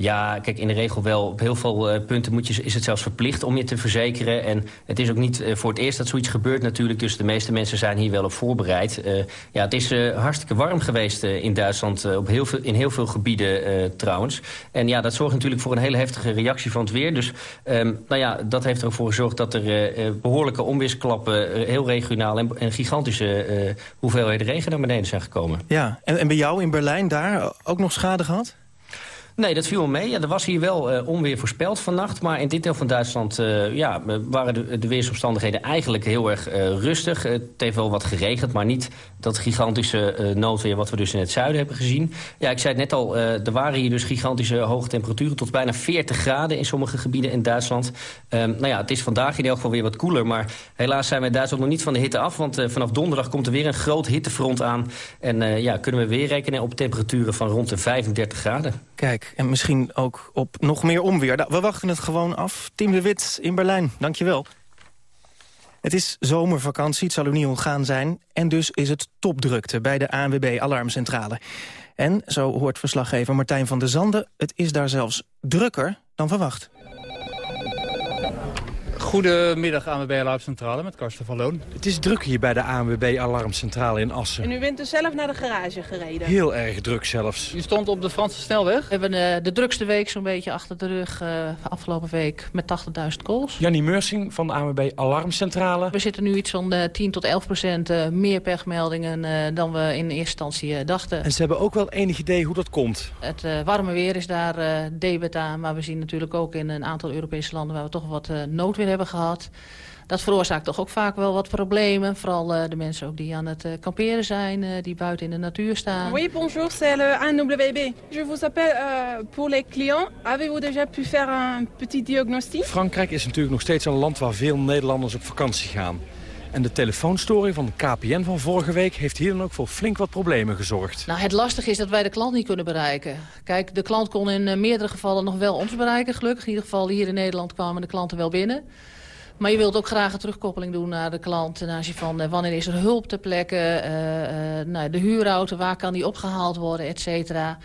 Ja, kijk, in de regel wel. Op heel veel uh, punten moet je, is het zelfs verplicht om je te verzekeren. En het is ook niet uh, voor het eerst dat zoiets gebeurt natuurlijk. Dus de meeste mensen zijn hier wel op voorbereid. Uh, ja, het is hartstikke warm geweest in Duitsland. op heel veel, in heel veel gebieden trouwens. En ja, dat zorgt natuurlijk voor een hele heftige reactie van het weer. Dus um, nou ja, dat heeft ervoor gezorgd dat er behoorlijke onweersklappen... heel regionaal en, en gigantische hoeveelheden regen naar beneden zijn gekomen. Ja, en, en bij jou in Berlijn daar ook nog schade gehad? Nee, dat viel me mee. Ja, er was hier wel uh, onweer voorspeld vannacht. Maar in dit deel van Duitsland uh, ja, waren de, de, weersomstandigheden eigenlijk heel erg rustig. het heeft wel wat geregend, maar niet dat gigantische noodweer... wat we dus in het zuiden hebben gezien. Ja, ik zei het net al, er waren hier dus gigantische hoge temperaturen... tot bijna 40 graden in sommige gebieden in Duitsland. Um, nou ja, het is vandaag in elk geval weer wat koeler. Maar helaas zijn we in Duitsland nog niet van de hitte af. Want vanaf donderdag komt er weer een groot hittefront aan. En ja, kunnen we weer rekenen op temperaturen van rond de 35 graden. Kijk, en misschien ook op nog meer onweer. We wachten het gewoon af. Tim de Wit in Berlijn, dankjewel. Het is zomervakantie, het zal u niet zijn. En dus is het topdrukte bij de ANWB Alarmcentrale. En, zo hoort verslaggever Martijn van der Zanden... het is daar zelfs drukker dan verwacht. Goedemiddag ANWB Alarmcentrale met Karsten van Loon. Het is druk hier bij de ANWB Alarmcentrale in Assen. En u bent dus zelf naar de garage gereden? Heel erg druk zelfs. U stond op de Franse snelweg? We hebben uh, de drukste week zo'n beetje achter de rug uh, afgelopen week met 80.000 calls. Jannie Meursing van de ANWB Alarmcentrale. We zitten nu iets van uh, 10 tot 11 procent meer pechmeldingen dan we in eerste instantie dachten. En ze hebben ook wel enig idee hoe dat komt? Het warme weer is daar uh, debet aan, maar we zien natuurlijk ook in een aantal Europese landen waar we toch wat noodweer hebben gehad. Dat veroorzaakt toch ook vaak wel wat problemen. Vooral uh, de mensen ook die aan het uh, kamperen zijn, uh, die buiten in de natuur staan. Oui, bonjour, c'est le ANWB. Je vous appelle euh, pour les clients. Avez-vous déjà pu faire un petit diagnostic? Frankrijk is natuurlijk nog steeds een land waar veel Nederlanders op vakantie gaan. En de telefoonstoring van de KPN van vorige week heeft hier dan ook voor flink wat problemen gezorgd. Nou, het lastige is dat wij de klant niet kunnen bereiken. Kijk, de klant kon in meerdere gevallen nog wel ons bereiken, gelukkig. In ieder geval hier in Nederland kwamen de klanten wel binnen. Maar je wilt ook graag een terugkoppeling doen naar de klant. Ten aanzien van eh, wanneer is er hulp ter plekke, eh, eh, nou, de huurauto, waar kan die opgehaald worden, et cetera.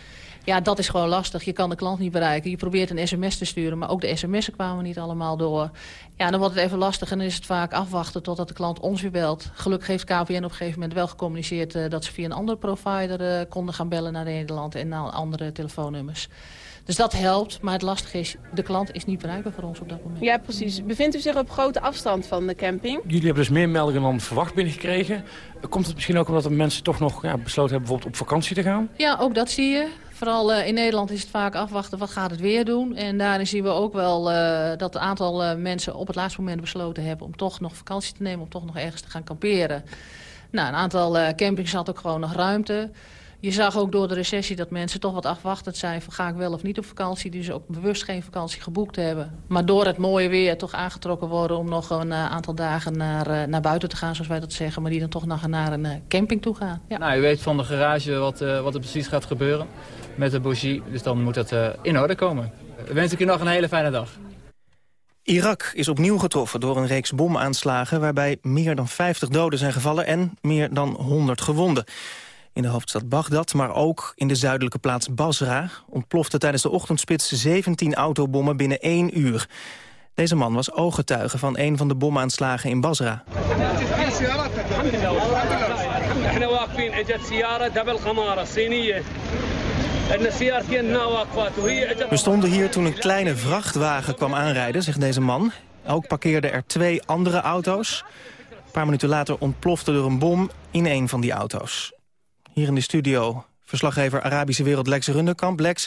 Ja, dat is gewoon lastig. Je kan de klant niet bereiken. Je probeert een sms te sturen, maar ook de sms'en kwamen niet allemaal door. Ja, dan wordt het even lastig en dan is het vaak afwachten totdat de klant ons weer belt. Gelukkig heeft KPN op een gegeven moment wel gecommuniceerd... eh, dat ze via een andere provider eh, konden gaan bellen naar Nederland en naar andere telefoonnummers. Dus dat helpt, maar het lastige is, de klant is niet bereikbaar voor ons op dat moment. Ja, precies. Bevindt u zich op grote afstand van de camping? Jullie hebben dus meer meldingen dan verwacht binnengekregen. Komt het misschien ook omdat de mensen toch nog ja, besloten hebben bijvoorbeeld op vakantie te gaan? Ja, ook dat zie je. Vooral eh, in Nederland is het vaak afwachten wat gaat het weer doen. En daarin zien we ook wel eh, dat een aantal eh, mensen op het laatste moment besloten hebben... om toch nog vakantie te nemen, om toch nog ergens te gaan kamperen. Nou, een aantal campings had ook gewoon nog ruimte. Je zag ook door de recessie dat mensen toch wat afwachtend zijn... van ga ik wel of niet op vakantie, die dus ook bewust geen vakantie geboekt hebben. Maar door het mooie weer toch aangetrokken worden... om nog een eh, aantal dagen naar, eh, naar buiten te gaan, zoals wij dat zeggen... maar die dan toch nog naar een eh, camping toe gaan. Ja. Nou, u weet van de garage wat, eh, wat er precies gaat gebeuren met de bougie. Dus dan moet dat eh, in orde komen. Wens ik u nog een hele fijne dag. Irak is opnieuw getroffen door een reeks bomaanslagen... waarbij meer dan 50 doden zijn gevallen en meer dan 100 gewonden in de hoofdstad Bagdad, maar ook in de zuidelijke plaats Basra... ontplofte tijdens de ochtendspits 17 autobommen binnen één uur. Deze man was ooggetuige van een van de bomaanslagen in Basra. We stonden hier toen een kleine vrachtwagen kwam aanrijden, zegt deze man. Ook parkeerden er twee andere auto's. Een paar minuten later ontplofte er een bom in een van die auto's. Hier in de studio verslaggever Arabische Wereld Lex Runderkamp. Lex,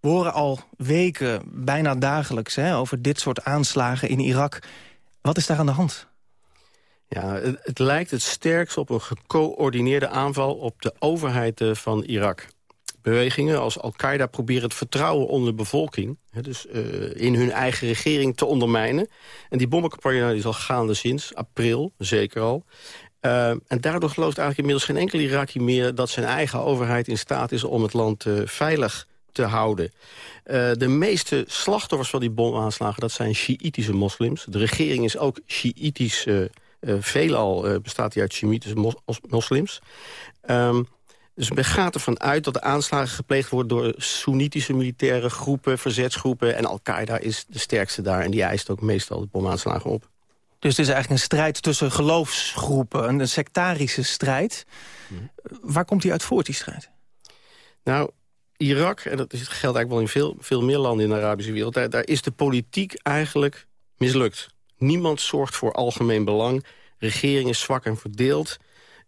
we horen al weken, bijna dagelijks, hè, over dit soort aanslagen in Irak. Wat is daar aan de hand? Ja, het, lijkt het sterkst op een gecoördineerde aanval op de overheid eh, van Irak. Bewegingen als Al-Qaeda proberen het vertrouwen onder de bevolking... Hè, dus eh, in hun eigen regering te ondermijnen. En die bommencampagne is al gaande sinds april, zeker al. Uh, en daardoor gelooft eigenlijk inmiddels geen enkel Iraki meer... dat zijn eigen overheid in staat is om het land uh, veilig te houden. Uh, de meeste slachtoffers van die bomaanslagen, dat zijn Sjiïtische moslims. De regering is ook Sjiïtisch... Uh, veelal bestaat die uit Sjiïtische mos moslims. Um, dus men gaat ervan uit dat de aanslagen gepleegd worden... door Soenitische militaire groepen, verzetsgroepen... en Al-Qaeda is de sterkste daar en die eist ook meestal de bomaanslagen op. Dus het is eigenlijk een strijd tussen geloofsgroepen, een sectarische strijd. Hmm. Waar komt die uit voort, die strijd? Nou, Irak, en dat geldt eigenlijk wel in veel, veel meer landen in de Arabische wereld... Daar, daar is de politiek eigenlijk mislukt. Niemand zorgt voor algemeen belang. Regering is zwak en verdeeld.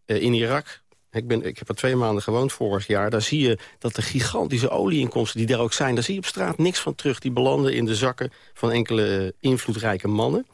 Uh, in Irak, ik, ben, ik heb er twee maanden gewoond vorig jaar... daar zie je dat de gigantische olieinkomsten die daar ook zijn... daar zie je op straat niks van terug. Die belanden in de zakken van enkele invloedrijke mannen.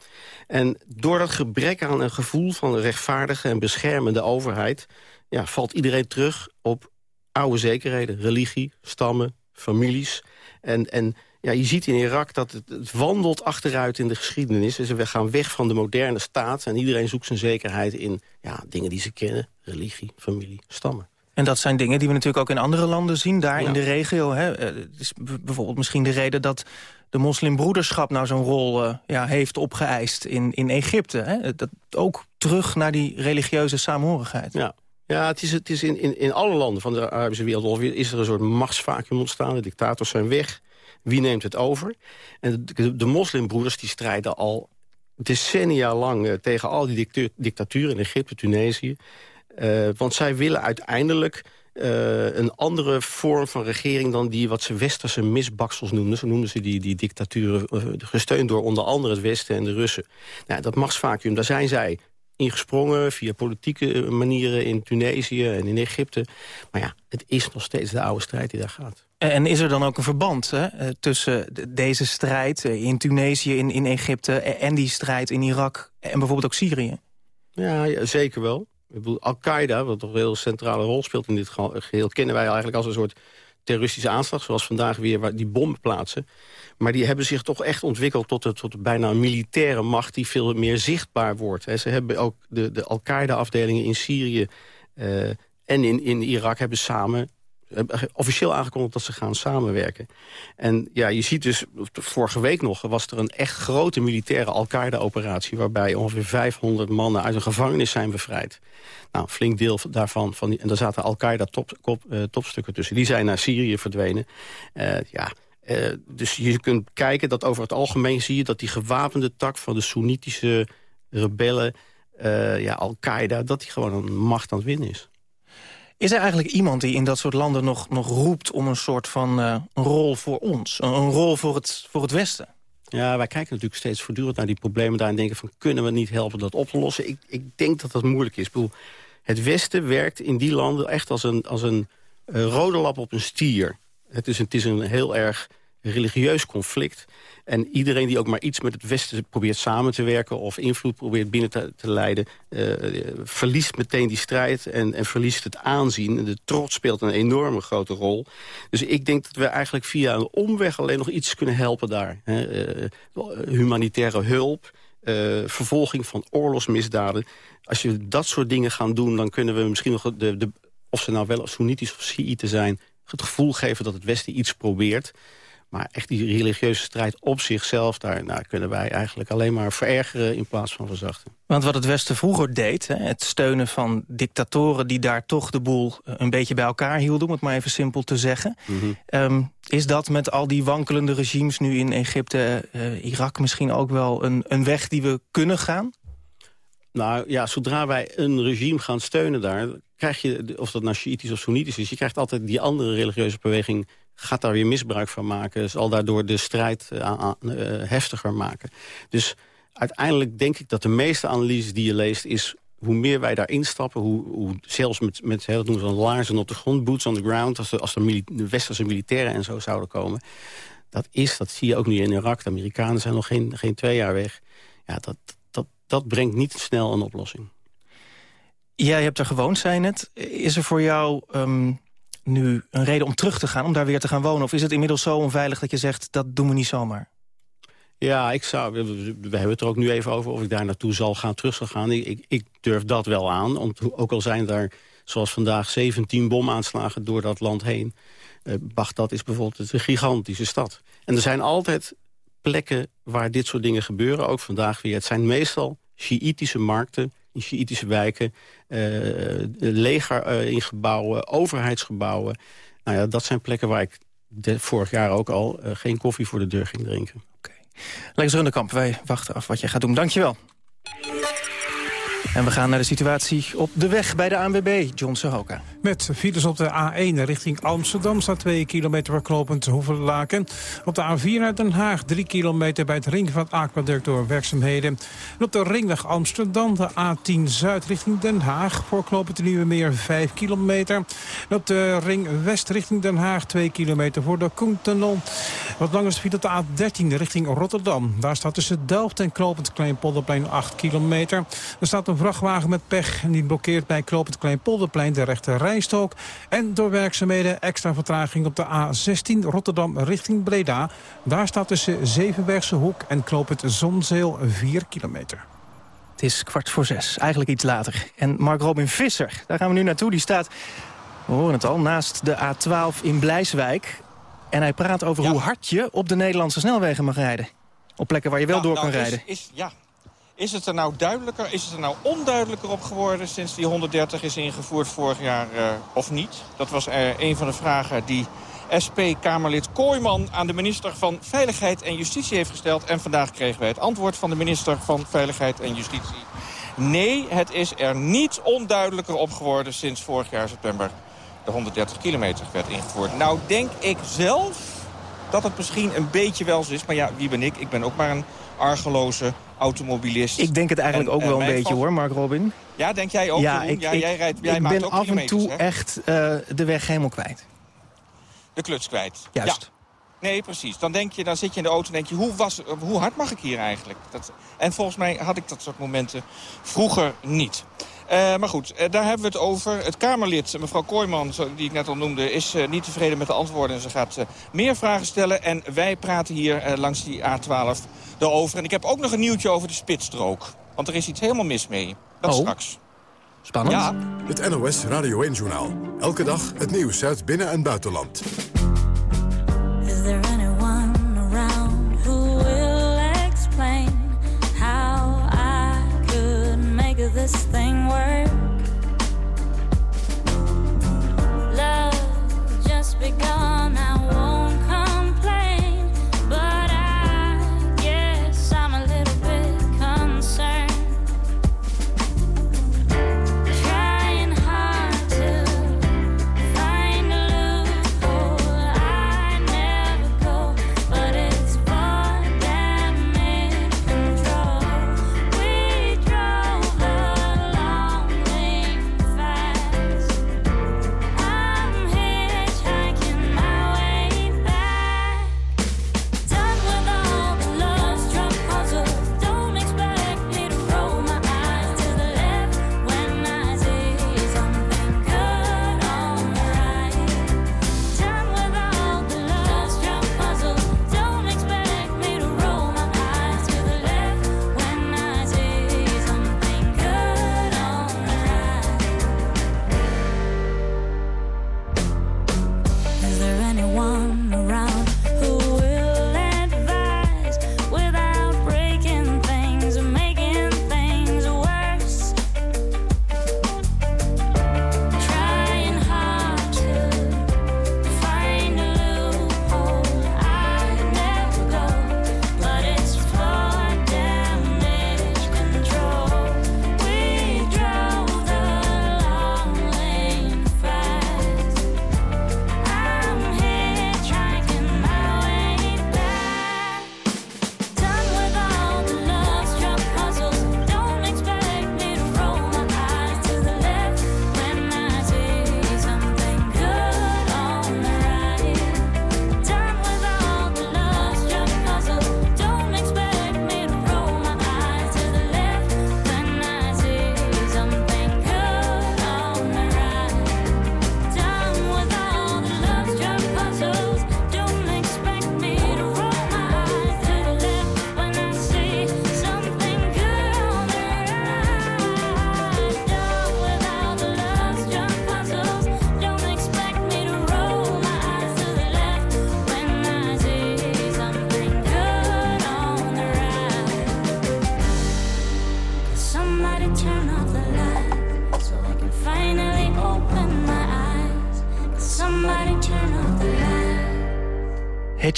En door dat gebrek aan een gevoel van een rechtvaardige en beschermende overheid... Ja, valt iedereen terug op oude zekerheden. Religie, stammen, families. En, en ja, je ziet in Irak dat het, het, wandelt achteruit in de geschiedenis. Dus we gaan weg van de moderne staat. En iedereen zoekt zijn zekerheid in ja, dingen die ze kennen. Religie, familie, stammen. En dat zijn dingen die we natuurlijk ook in andere landen zien. Daar ja. in de regio. Hè. Het is bijvoorbeeld misschien de reden dat de moslimbroederschap nou zo'n rol uh, ja, heeft opgeëist in, in Egypte. Hè. Dat ook terug naar die religieuze samenhorigheid. Ja. Ja, het is, het is in, in, in alle landen van de Arabische wereld is er een soort machtsvacuum ontstaan. De dictators zijn weg. Wie neemt het over? En de, de moslimbroeders die strijden al decennia lang... Uh, tegen al die dictaturen in Egypte, Tunesië. Uh, want zij willen uiteindelijk uh, een andere vorm van regering... dan die wat ze westerse misbaksels noemden. Zo noemden ze die, die dictaturen, gesteund door onder andere het Westen en de Russen. Nou, dat machtsvacuum, daar zijn zij ingesprongen via politieke manieren in Tunesië en in Egypte. Maar ja, het is nog steeds de oude strijd die daar gaat. En is er dan ook een verband hè, tussen deze strijd in Tunesië, in, in Egypte... en die strijd in Irak en bijvoorbeeld ook Syrië? Ja, ja zeker wel. Al-Qaeda, wat toch een heel centrale rol speelt in dit geheel... kennen wij eigenlijk als een soort terroristische aanslag... zoals vandaag weer waar die bommen plaatsen. Maar die hebben zich toch echt ontwikkeld tot, een, tot bijna een militaire macht... die veel meer zichtbaar wordt. Ze hebben ook de, de Al-Qaeda-afdelingen in Syrië... Uh, en in, in Irak hebben samen officieel aangekondigd dat ze gaan samenwerken. En ja, je ziet dus, vorige week nog was er een echt grote militaire Al-Qaeda-operatie... waarbij ongeveer 500 mannen uit een gevangenis zijn bevrijd. Nou, een flink deel daarvan, van en daar zaten Al-Qaeda-topstukken tussen. Die zijn naar Syrië verdwenen. Uh, ja, dus je kunt kijken dat over het algemeen zie je... dat die gewapende tak van de Soenitische rebellen... Ja, Al-Qaeda, dat die gewoon een macht aan het winnen is. Is er eigenlijk iemand die in dat soort landen nog, nog roept om een soort van uh, een rol voor ons? Een, rol voor het, voor het Westen? Ja, wij kijken natuurlijk steeds voortdurend naar die problemen daar... en denken van, kunnen we niet helpen dat op te lossen? Ik, ik denk dat dat moeilijk is. Het Westen werkt in die landen echt als een, als een uh, rode lap op een stier. Het is, het is een heel erg religieus conflict. En iedereen die ook maar iets met het Westen probeert samen te werken... of invloed probeert binnen te, leiden... Uh, verliest meteen die strijd en, en verliest het aanzien. De trots speelt een enorme grote rol. Dus ik denk dat we eigenlijk via een omweg alleen nog iets kunnen helpen daar. Hè. Uh, humanitaire hulp, uh, vervolging van oorlogsmisdaden. Als je dat soort dingen gaan doen, dan kunnen we misschien nog... De, de, of ze nou wel Soenitisch of Shiite zijn... het gevoel geven dat het Westen iets probeert... Maar echt die religieuze strijd op zichzelf... daar nou, kunnen wij eigenlijk alleen maar verergeren in plaats van verzachten. Want wat het Westen vroeger deed, hè, het steunen van dictatoren... die daar toch de boel eh, een beetje bij elkaar hielden... om het maar even simpel te zeggen. Mm -hmm. um, is dat met al die wankelende regimes nu in Egypte, uh, Irak... misschien ook wel een, een weg die we kunnen gaan? Nou ja, zodra wij een regime gaan steunen daar... krijg je, of dat nou Shiïtisch of Soenitisch is... je krijgt altijd die andere religieuze beweging gaat daar weer misbruik van maken. Zal daardoor de strijd uh, uh, heftiger maken. Dus uiteindelijk denk ik dat de meeste analyses die je leest... is hoe meer wij daar instappen, hoe, hoe zelfs met, met heel noemen ze laarzen op de grond... boots on the ground, als, de, als de, de westerse militairen en zo zouden komen... dat is, dat zie je ook nu in Irak. De Amerikanen zijn nog geen, geen twee jaar weg. Ja, dat, dat, dat brengt niet snel een oplossing. Jij hebt er gewoond, zei het. Is er voor jou... Um nu een reden om terug te gaan, om daar weer te gaan wonen? Of is het inmiddels zo onveilig dat je zegt, dat doen we niet zomaar? Ja, ik zou, we, hebben het er ook nu even over of ik daar naartoe zal gaan, terug zal gaan. Ik, ik, ik durf dat wel aan, want ook al zijn daar, zoals vandaag, 17 bomaanslagen door dat land heen. Uh, Bagdad is bijvoorbeeld een gigantische stad. En er zijn altijd plekken waar dit soort dingen gebeuren, ook vandaag weer. Het zijn meestal Sjiïtische markten in Sjiïtische wijken. Uh, leger uh, in gebouwen, overheidsgebouwen. Nou ja, dat zijn plekken waar ik vorig jaar ook al uh, geen koffie voor de deur ging drinken. Oké. Okay. Lekker Rundekamp, wij wachten af wat je gaat doen. Dankjewel. En we gaan naar de situatie op de weg bij de ANWB, John Sahoka. Met files op de A1 richting Amsterdam staat 2 kilometer verklopend Hoevenlaken. Op de A4 naar Den Haag 3 kilometer bij het ringvat Aquaduct door werkzaamheden. En op de ringweg Amsterdam de A10 Zuid richting Den Haag voor knooppunt Nieuwe Meer 5 kilometer. Op de ring West richting Den Haag 2 kilometer voor de Koentunnel. Wat langer is de file op de A13 richting Rotterdam. Daar staat tussen Delft en knooppunt Kleinpolderplein 8 kilometer. Er staat een vrachtwagen met pech en die blokkeert bij knooppunt Kleinpolderplein de rechte rijstrook. En door werkzaamheden extra vertraging op de A16 Rotterdam richting Breda. Daar staat tussen Zevenbergse Hoek en knooppunt Zonzeel 4 kilometer. Het is kwart voor zes, eigenlijk iets later. En Mark Robin Visser, daar gaan we nu naartoe. Die staat, we horen het al, naast de A12 in Blijswijk. En hij praat over ja. hoe hard je op de Nederlandse snelwegen mag rijden. Op plekken waar je wel door nou, kan is, rijden. Is, ja, is het er nou duidelijker, is het er nou onduidelijker op geworden... sinds die 130 is ingevoerd vorig jaar uh, of niet? Dat was uh, een van de vragen die SP-Kamerlid Kooijman... aan de minister van Veiligheid en Justitie heeft gesteld. En vandaag kregen wij het antwoord van de minister van Veiligheid en Justitie. Nee, het is er niet onduidelijker op geworden sinds vorig jaar september... de 130 kilometer werd ingevoerd. Nou denk ik zelf dat het misschien een beetje wel zo is. Maar ja, wie ben ik? Ik ben ook maar een argeloze automobilist. Ik denk het eigenlijk En, ook eh, wel een beetje hoor, Mark Robin. Ja, denk jij ook, ja, ik, ja, ik, jij rijdt, jij ik maakt ben ook af en toe hè? echt eh, de weg helemaal kwijt. De kluts kwijt. Juist. Ja. Nee, precies. Dan, denk je, dan zit je in de auto en denk je, hoe, was, hoe hard mag ik hier eigenlijk? Dat, en volgens mij had ik dat soort momenten vroeger niet. Eh, maar goed, eh, daar hebben we het over. Het Kamerlid, mevrouw Kooijman, die ik net al noemde... is eh, niet tevreden met de antwoorden en ze gaat meer vragen stellen. En wij praten hier langs die A12 erover. En ik heb ook nog een nieuwtje over de spitsstrook. Want er is iets helemaal mis mee. Dat Oh. straks. Spannend. Ja. Het NOS Radio 1-journaal. Elke dag het nieuws uit binnen- en buitenland. This thing work? Love just begun,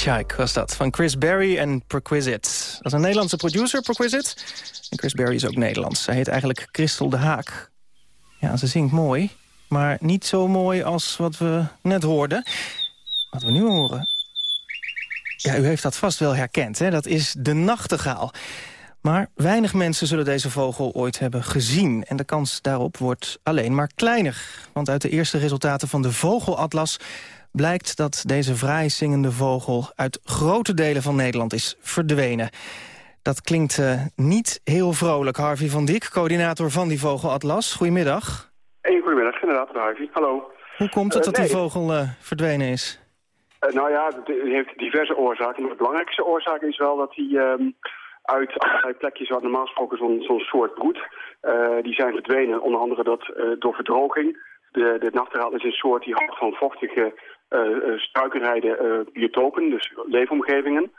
Hitchhike was dat, van Chris Berry en Perquisite. Dat is een Nederlandse producer, Perquisite. En Chris Berry is ook Nederlands. Zij heet eigenlijk Christel de Haak. Ja, ze zingt mooi, maar niet zo mooi als wat we net hoorden. Wat we nu horen... Ja, u heeft dat vast wel herkend, hè? dat is de nachtegaal. Maar weinig mensen zullen deze vogel ooit hebben gezien. En de kans daarop wordt alleen maar kleiner. Want uit de eerste resultaten van de Vogelatlas blijkt dat deze fraai zingende vogel uit grote delen van Nederland is verdwenen. Dat klinkt eh, niet heel vrolijk. Harvey van Dik, coördinator van die Vogelatlas. Goedemiddag. Hey, goedemiddag, inderdaad, Harvey. Hallo. Hoe komt het Eh, dat die vogel eh, verdwenen is? Nou ja, het heeft diverse oorzaken. Maar de belangrijkste oorzaak is wel dat hij ehm, uit allerlei plekjes waar normaal gesproken zo'n zo'n soort broedt, eh, die zijn verdwenen. Onder andere dat door verdroging. De, de nachtegaal is een soort die houdt van vochtige eh eh, struikenrijden eh, biotopen, dus leefomgevingen.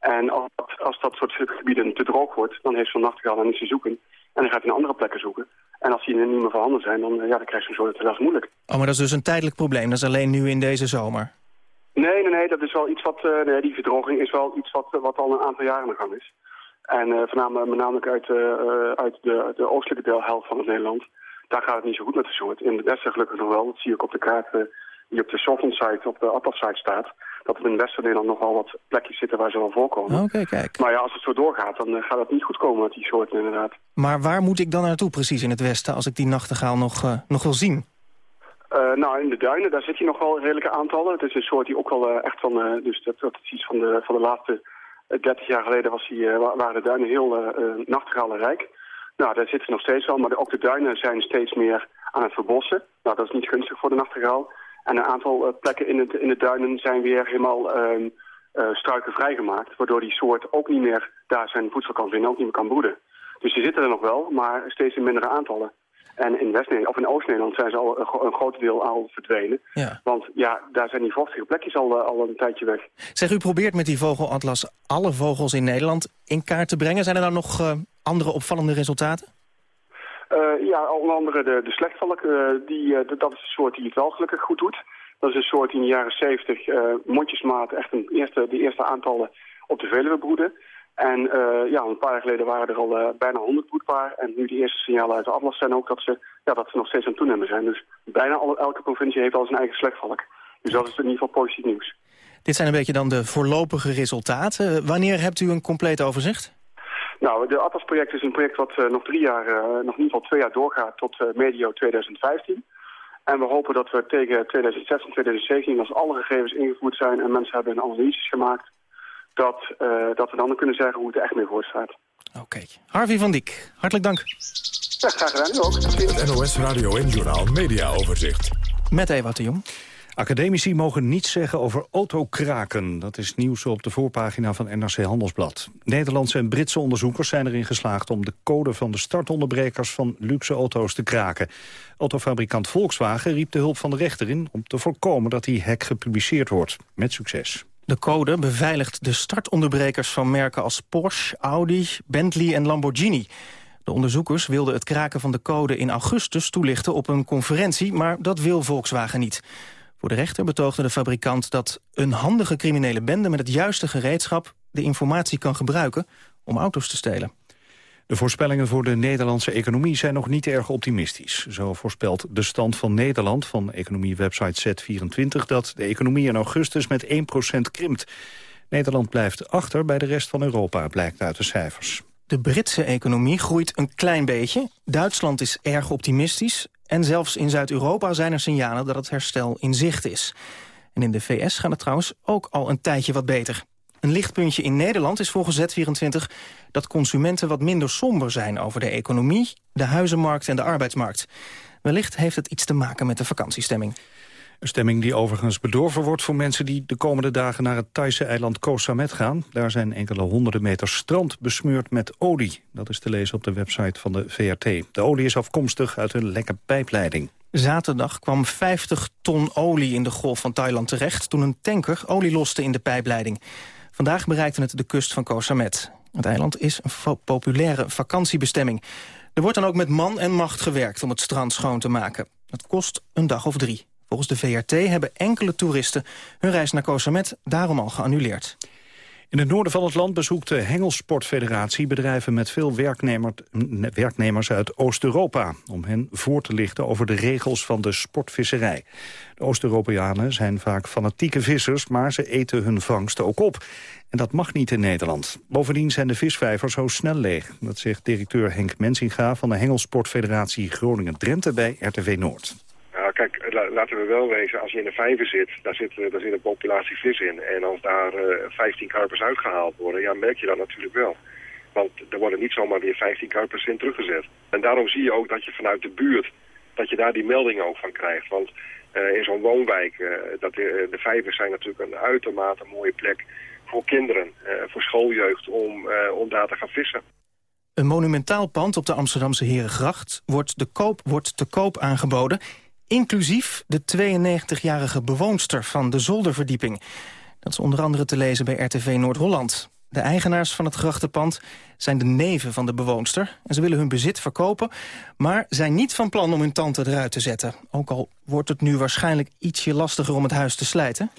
En als dat, als dat soort gebieden te droog wordt, dan heeft zo'n nachtegaal dan iets te zoeken. En dan gaat hij naar andere plekken zoeken. En als die er niet meer voorhanden zijn, dan, ja, dan krijgt zo'n soort het helaas moeilijk. Oh, maar dat is dus een tijdelijk probleem. Dat is alleen nu in deze zomer. Nee, nee, nee, dat is wel iets wat, nee, die verdroging is wel iets wat, wat al een aantal jaren aan de gang is. En eh voornamelijk, met name uit, uit de, de oostelijke deelhelft van het Nederland, daar gaat het niet zo goed met de soort. In het westen gelukkig nog wel, dat zie ik op de kaart die op de Sovereign site, op de Atlas site staat, dat er in het westen Nederland nog wel wat plekjes zitten waar ze wel voorkomen. Oké, kijk. Maar ja, als het zo doorgaat, dan eh, gaat het niet goed komen met die soorten inderdaad. Maar waar moet ik dan naartoe precies in het westen... als ik die nachtegaal nog, eh, nog wil zien? Eh, nou, in de duinen, daar zit je nog wel redelijke aantallen. Het is een soort die ook wel echt van, dus dat, dat is iets van de, van de laatste eh, 30 jaar geleden was die, wa- waren de duinen heel eh, nachtegalenrijk. Nou, daar zitten ze nog steeds wel, maar de, ook de duinen zijn steeds meer aan het verbossen. Nou, dat is niet gunstig voor de nachtegaal. En een aantal eh, plekken in, het, in de duinen zijn weer helemaal eh, struiken vrijgemaakt. Waardoor die soort ook niet meer daar zijn voedsel kan vinden, ook niet meer kan broeden. Dus die zitten er nog wel, maar steeds in mindere aantallen. En in, West of in Oost-Nederland zijn ze al een, gro- een groot deel al verdwenen. Ja. Want ja, daar zijn die vochtige plekjes al, eh, al een tijdje weg. Zeg, u probeert met die vogelatlas alle vogels in Nederland in kaart te brengen. Zijn er nou nog andere opvallende resultaten? Eh, ja, onder andere de, de slechtvalk, eh, die, eh, dat is een soort die het wel gelukkig goed doet. Dat is een soort die in de jaren 70 eh, mondjesmaat echt een eerste, de eerste aantallen op de Veluwe broeden. En ja, een paar jaar geleden waren er al bijna 100 broedpaar. En nu de eerste signalen uit de atlas zijn ook dat ze, ja, dat ze nog steeds aan toenemen zijn. Dus bijna elke provincie heeft al zijn eigen slechtvalk. Dus dat is in ieder geval positief nieuws. Dit zijn een beetje dan de voorlopige resultaten. Wanneer hebt u een compleet overzicht? Nou, de Atlas-project is een project wat eh, nog drie jaar, eh, nog in ieder geval twee jaar doorgaat tot eh, medio 2015. En we hopen dat we tegen 2016, 2017, als alle gegevens ingevoerd zijn en mensen hebben hun analyses gemaakt, dat, eh, dat we dan kunnen zeggen hoe het er echt mee voor staat. Harvey van Diek, hartelijk dank. Ja, graag gedaan. U ook. Het NOS Radio en Journaal Media Overzicht. Met Ewout de Jong. Academici mogen niets zeggen over autokraken. Dat is nieuws op de voorpagina van NRC Handelsblad. Nederlandse en Britse onderzoekers zijn erin geslaagd... om de code van de startonderbrekers van luxe auto's te kraken. Autofabrikant Volkswagen riep de hulp van de rechter in... om te voorkomen dat die hack gepubliceerd wordt. Met succes. De code beveiligt de startonderbrekers van merken als Porsche, Audi, Bentley en Lamborghini. De onderzoekers wilden het kraken van de code in augustus toelichten op een conferentie, maar dat wil Volkswagen niet. Voor de rechter betoogde de fabrikant dat een handige criminele bende met het juiste gereedschap de informatie kan gebruiken om auto's te stelen. De voorspellingen voor de Nederlandse economie zijn nog niet erg optimistisch. Zo voorspelt de stand van Nederland van economiewebsite Z24... dat de economie in augustus met 1% krimpt. Nederland blijft achter bij de rest van Europa, blijkt uit de cijfers. De Britse economie groeit een klein beetje. Duitsland is erg optimistisch. En zelfs in Zuid-Europa zijn er signalen dat het herstel in zicht is. En in de VS gaat het trouwens ook al een tijdje wat beter. Een lichtpuntje in Nederland is volgens Z24 dat consumenten wat minder somber zijn over de economie, de huizenmarkt en de arbeidsmarkt. Wellicht heeft het iets te maken met de vakantiestemming. Een stemming die overigens bedorven wordt voor mensen die de komende dagen naar het Thaise eiland Koh Samet gaan. Daar zijn enkele honderden meter strand besmeurd met olie. Dat is te lezen op de website van de VRT. De olie is afkomstig uit een lekke pijpleiding. Zaterdag kwam 50 ton olie in de golf van Thailand terecht... toen een tanker olie loste in de pijpleiding. Vandaag bereikte het de kust van Koh Samet. Het eiland is een populaire vakantiebestemming. Er wordt dan ook met man en macht gewerkt om het strand schoon te maken. Het kost een dag of drie. Volgens de VRT hebben enkele toeristen hun reis naar Koh Samet daarom al geannuleerd. In het noorden van het land bezoekt de Hengelsportfederatie bedrijven met veel werknemer- werknemers uit Oost-Europa. Om hen voor te lichten over de regels van de sportvisserij. De Oost-Europeanen zijn vaak fanatieke vissers, maar ze eten hun vangsten ook op. En dat mag niet in Nederland. Bovendien zijn de visvijvers zo snel leeg. Dat zegt directeur Henk Mensinga van de Hengelsportfederatie Groningen-Drenthe bij RTV Noord. Laten we wel wezen, als je in een vijver zit, daar zit, eh, daar zit een populatie vis in. En als daar eh 15 karpers uitgehaald worden, ja, merk je dat natuurlijk wel. Want er worden niet zomaar weer 15 karpers in teruggezet. En daarom zie je ook dat je vanuit de buurt, dat je daar die meldingen ook van krijgt. Want eh, in zo'n woonwijk, eh, dat de, vijvers zijn natuurlijk een uitermate mooie plek voor kinderen, eh, voor schooljeugd, om, eh, om daar te gaan vissen. Een monumentaal pand op de Amsterdamse Herengracht wordt, de koop, wordt te koop aangeboden... inclusief de 92-jarige bewoonster van de zolderverdieping. Dat is onder andere te lezen bij RTV Noord-Holland. De eigenaars van het grachtenpand zijn de neven van de bewoonster... en ze willen hun bezit verkopen, maar zijn niet van plan om hun tante eruit te zetten. Ook al wordt het nu waarschijnlijk ietsje lastiger om het huis te slijten.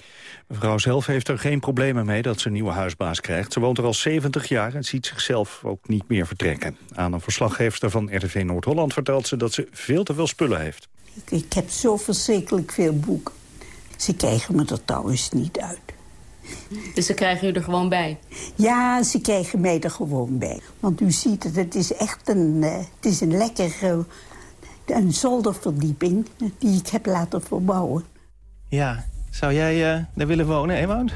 Mevrouw zelf heeft er geen problemen mee dat ze een nieuwe huisbaas krijgt. Ze woont er al 70 jaar en ziet zichzelf ook niet meer vertrekken. Aan een verslaggeefster van RTV Noord-Holland vertelt ze dat ze veel te veel spullen heeft. Ik, ik heb zo verschrikkelijk veel boeken. Ze krijgen me er trouwens niet uit. Dus dan krijgen u er gewoon bij? Ja, ze krijgen mij er gewoon bij. Want u ziet het, het is echt een, eh, het is een lekkere een zolderverdieping die ik heb laten verbouwen. Ja, zou jij eh, daar willen wonen, Ewout?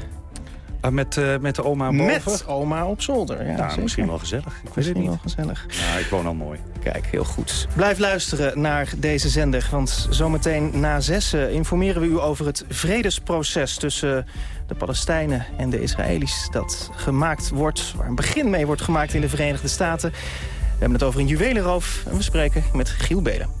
Ah, met, eh, met de oma boven? Met oma op zolder, ja. Misschien wel gezellig. Ik weet het Misschien niet. wel gezellig. Ja, ik woon al mooi. Kijk, heel goed. Blijf luisteren naar deze zender, want zometeen na zessen informeren we u over het vredesproces tussen de Palestijnen en de Israëli's dat gemaakt wordt, waar een begin mee wordt gemaakt in de Verenigde Staten. We hebben het over een juwelenroof en we spreken met Giel Belen.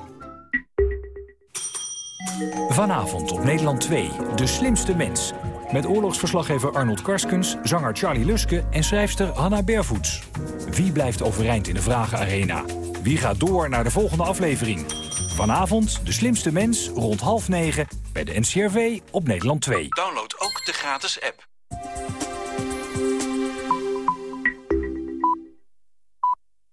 Vanavond op Nederland 2, De Slimste Mens. Met oorlogsverslaggever Arnold Karskens, zanger Charlie Luske en schrijfster Hanna Bervoets. Wie blijft overeind in de Vragenarena? Wie gaat door naar de volgende aflevering? Vanavond De Slimste Mens, rond half negen, bij de NCRV op Nederland 2. Download ook de gratis app.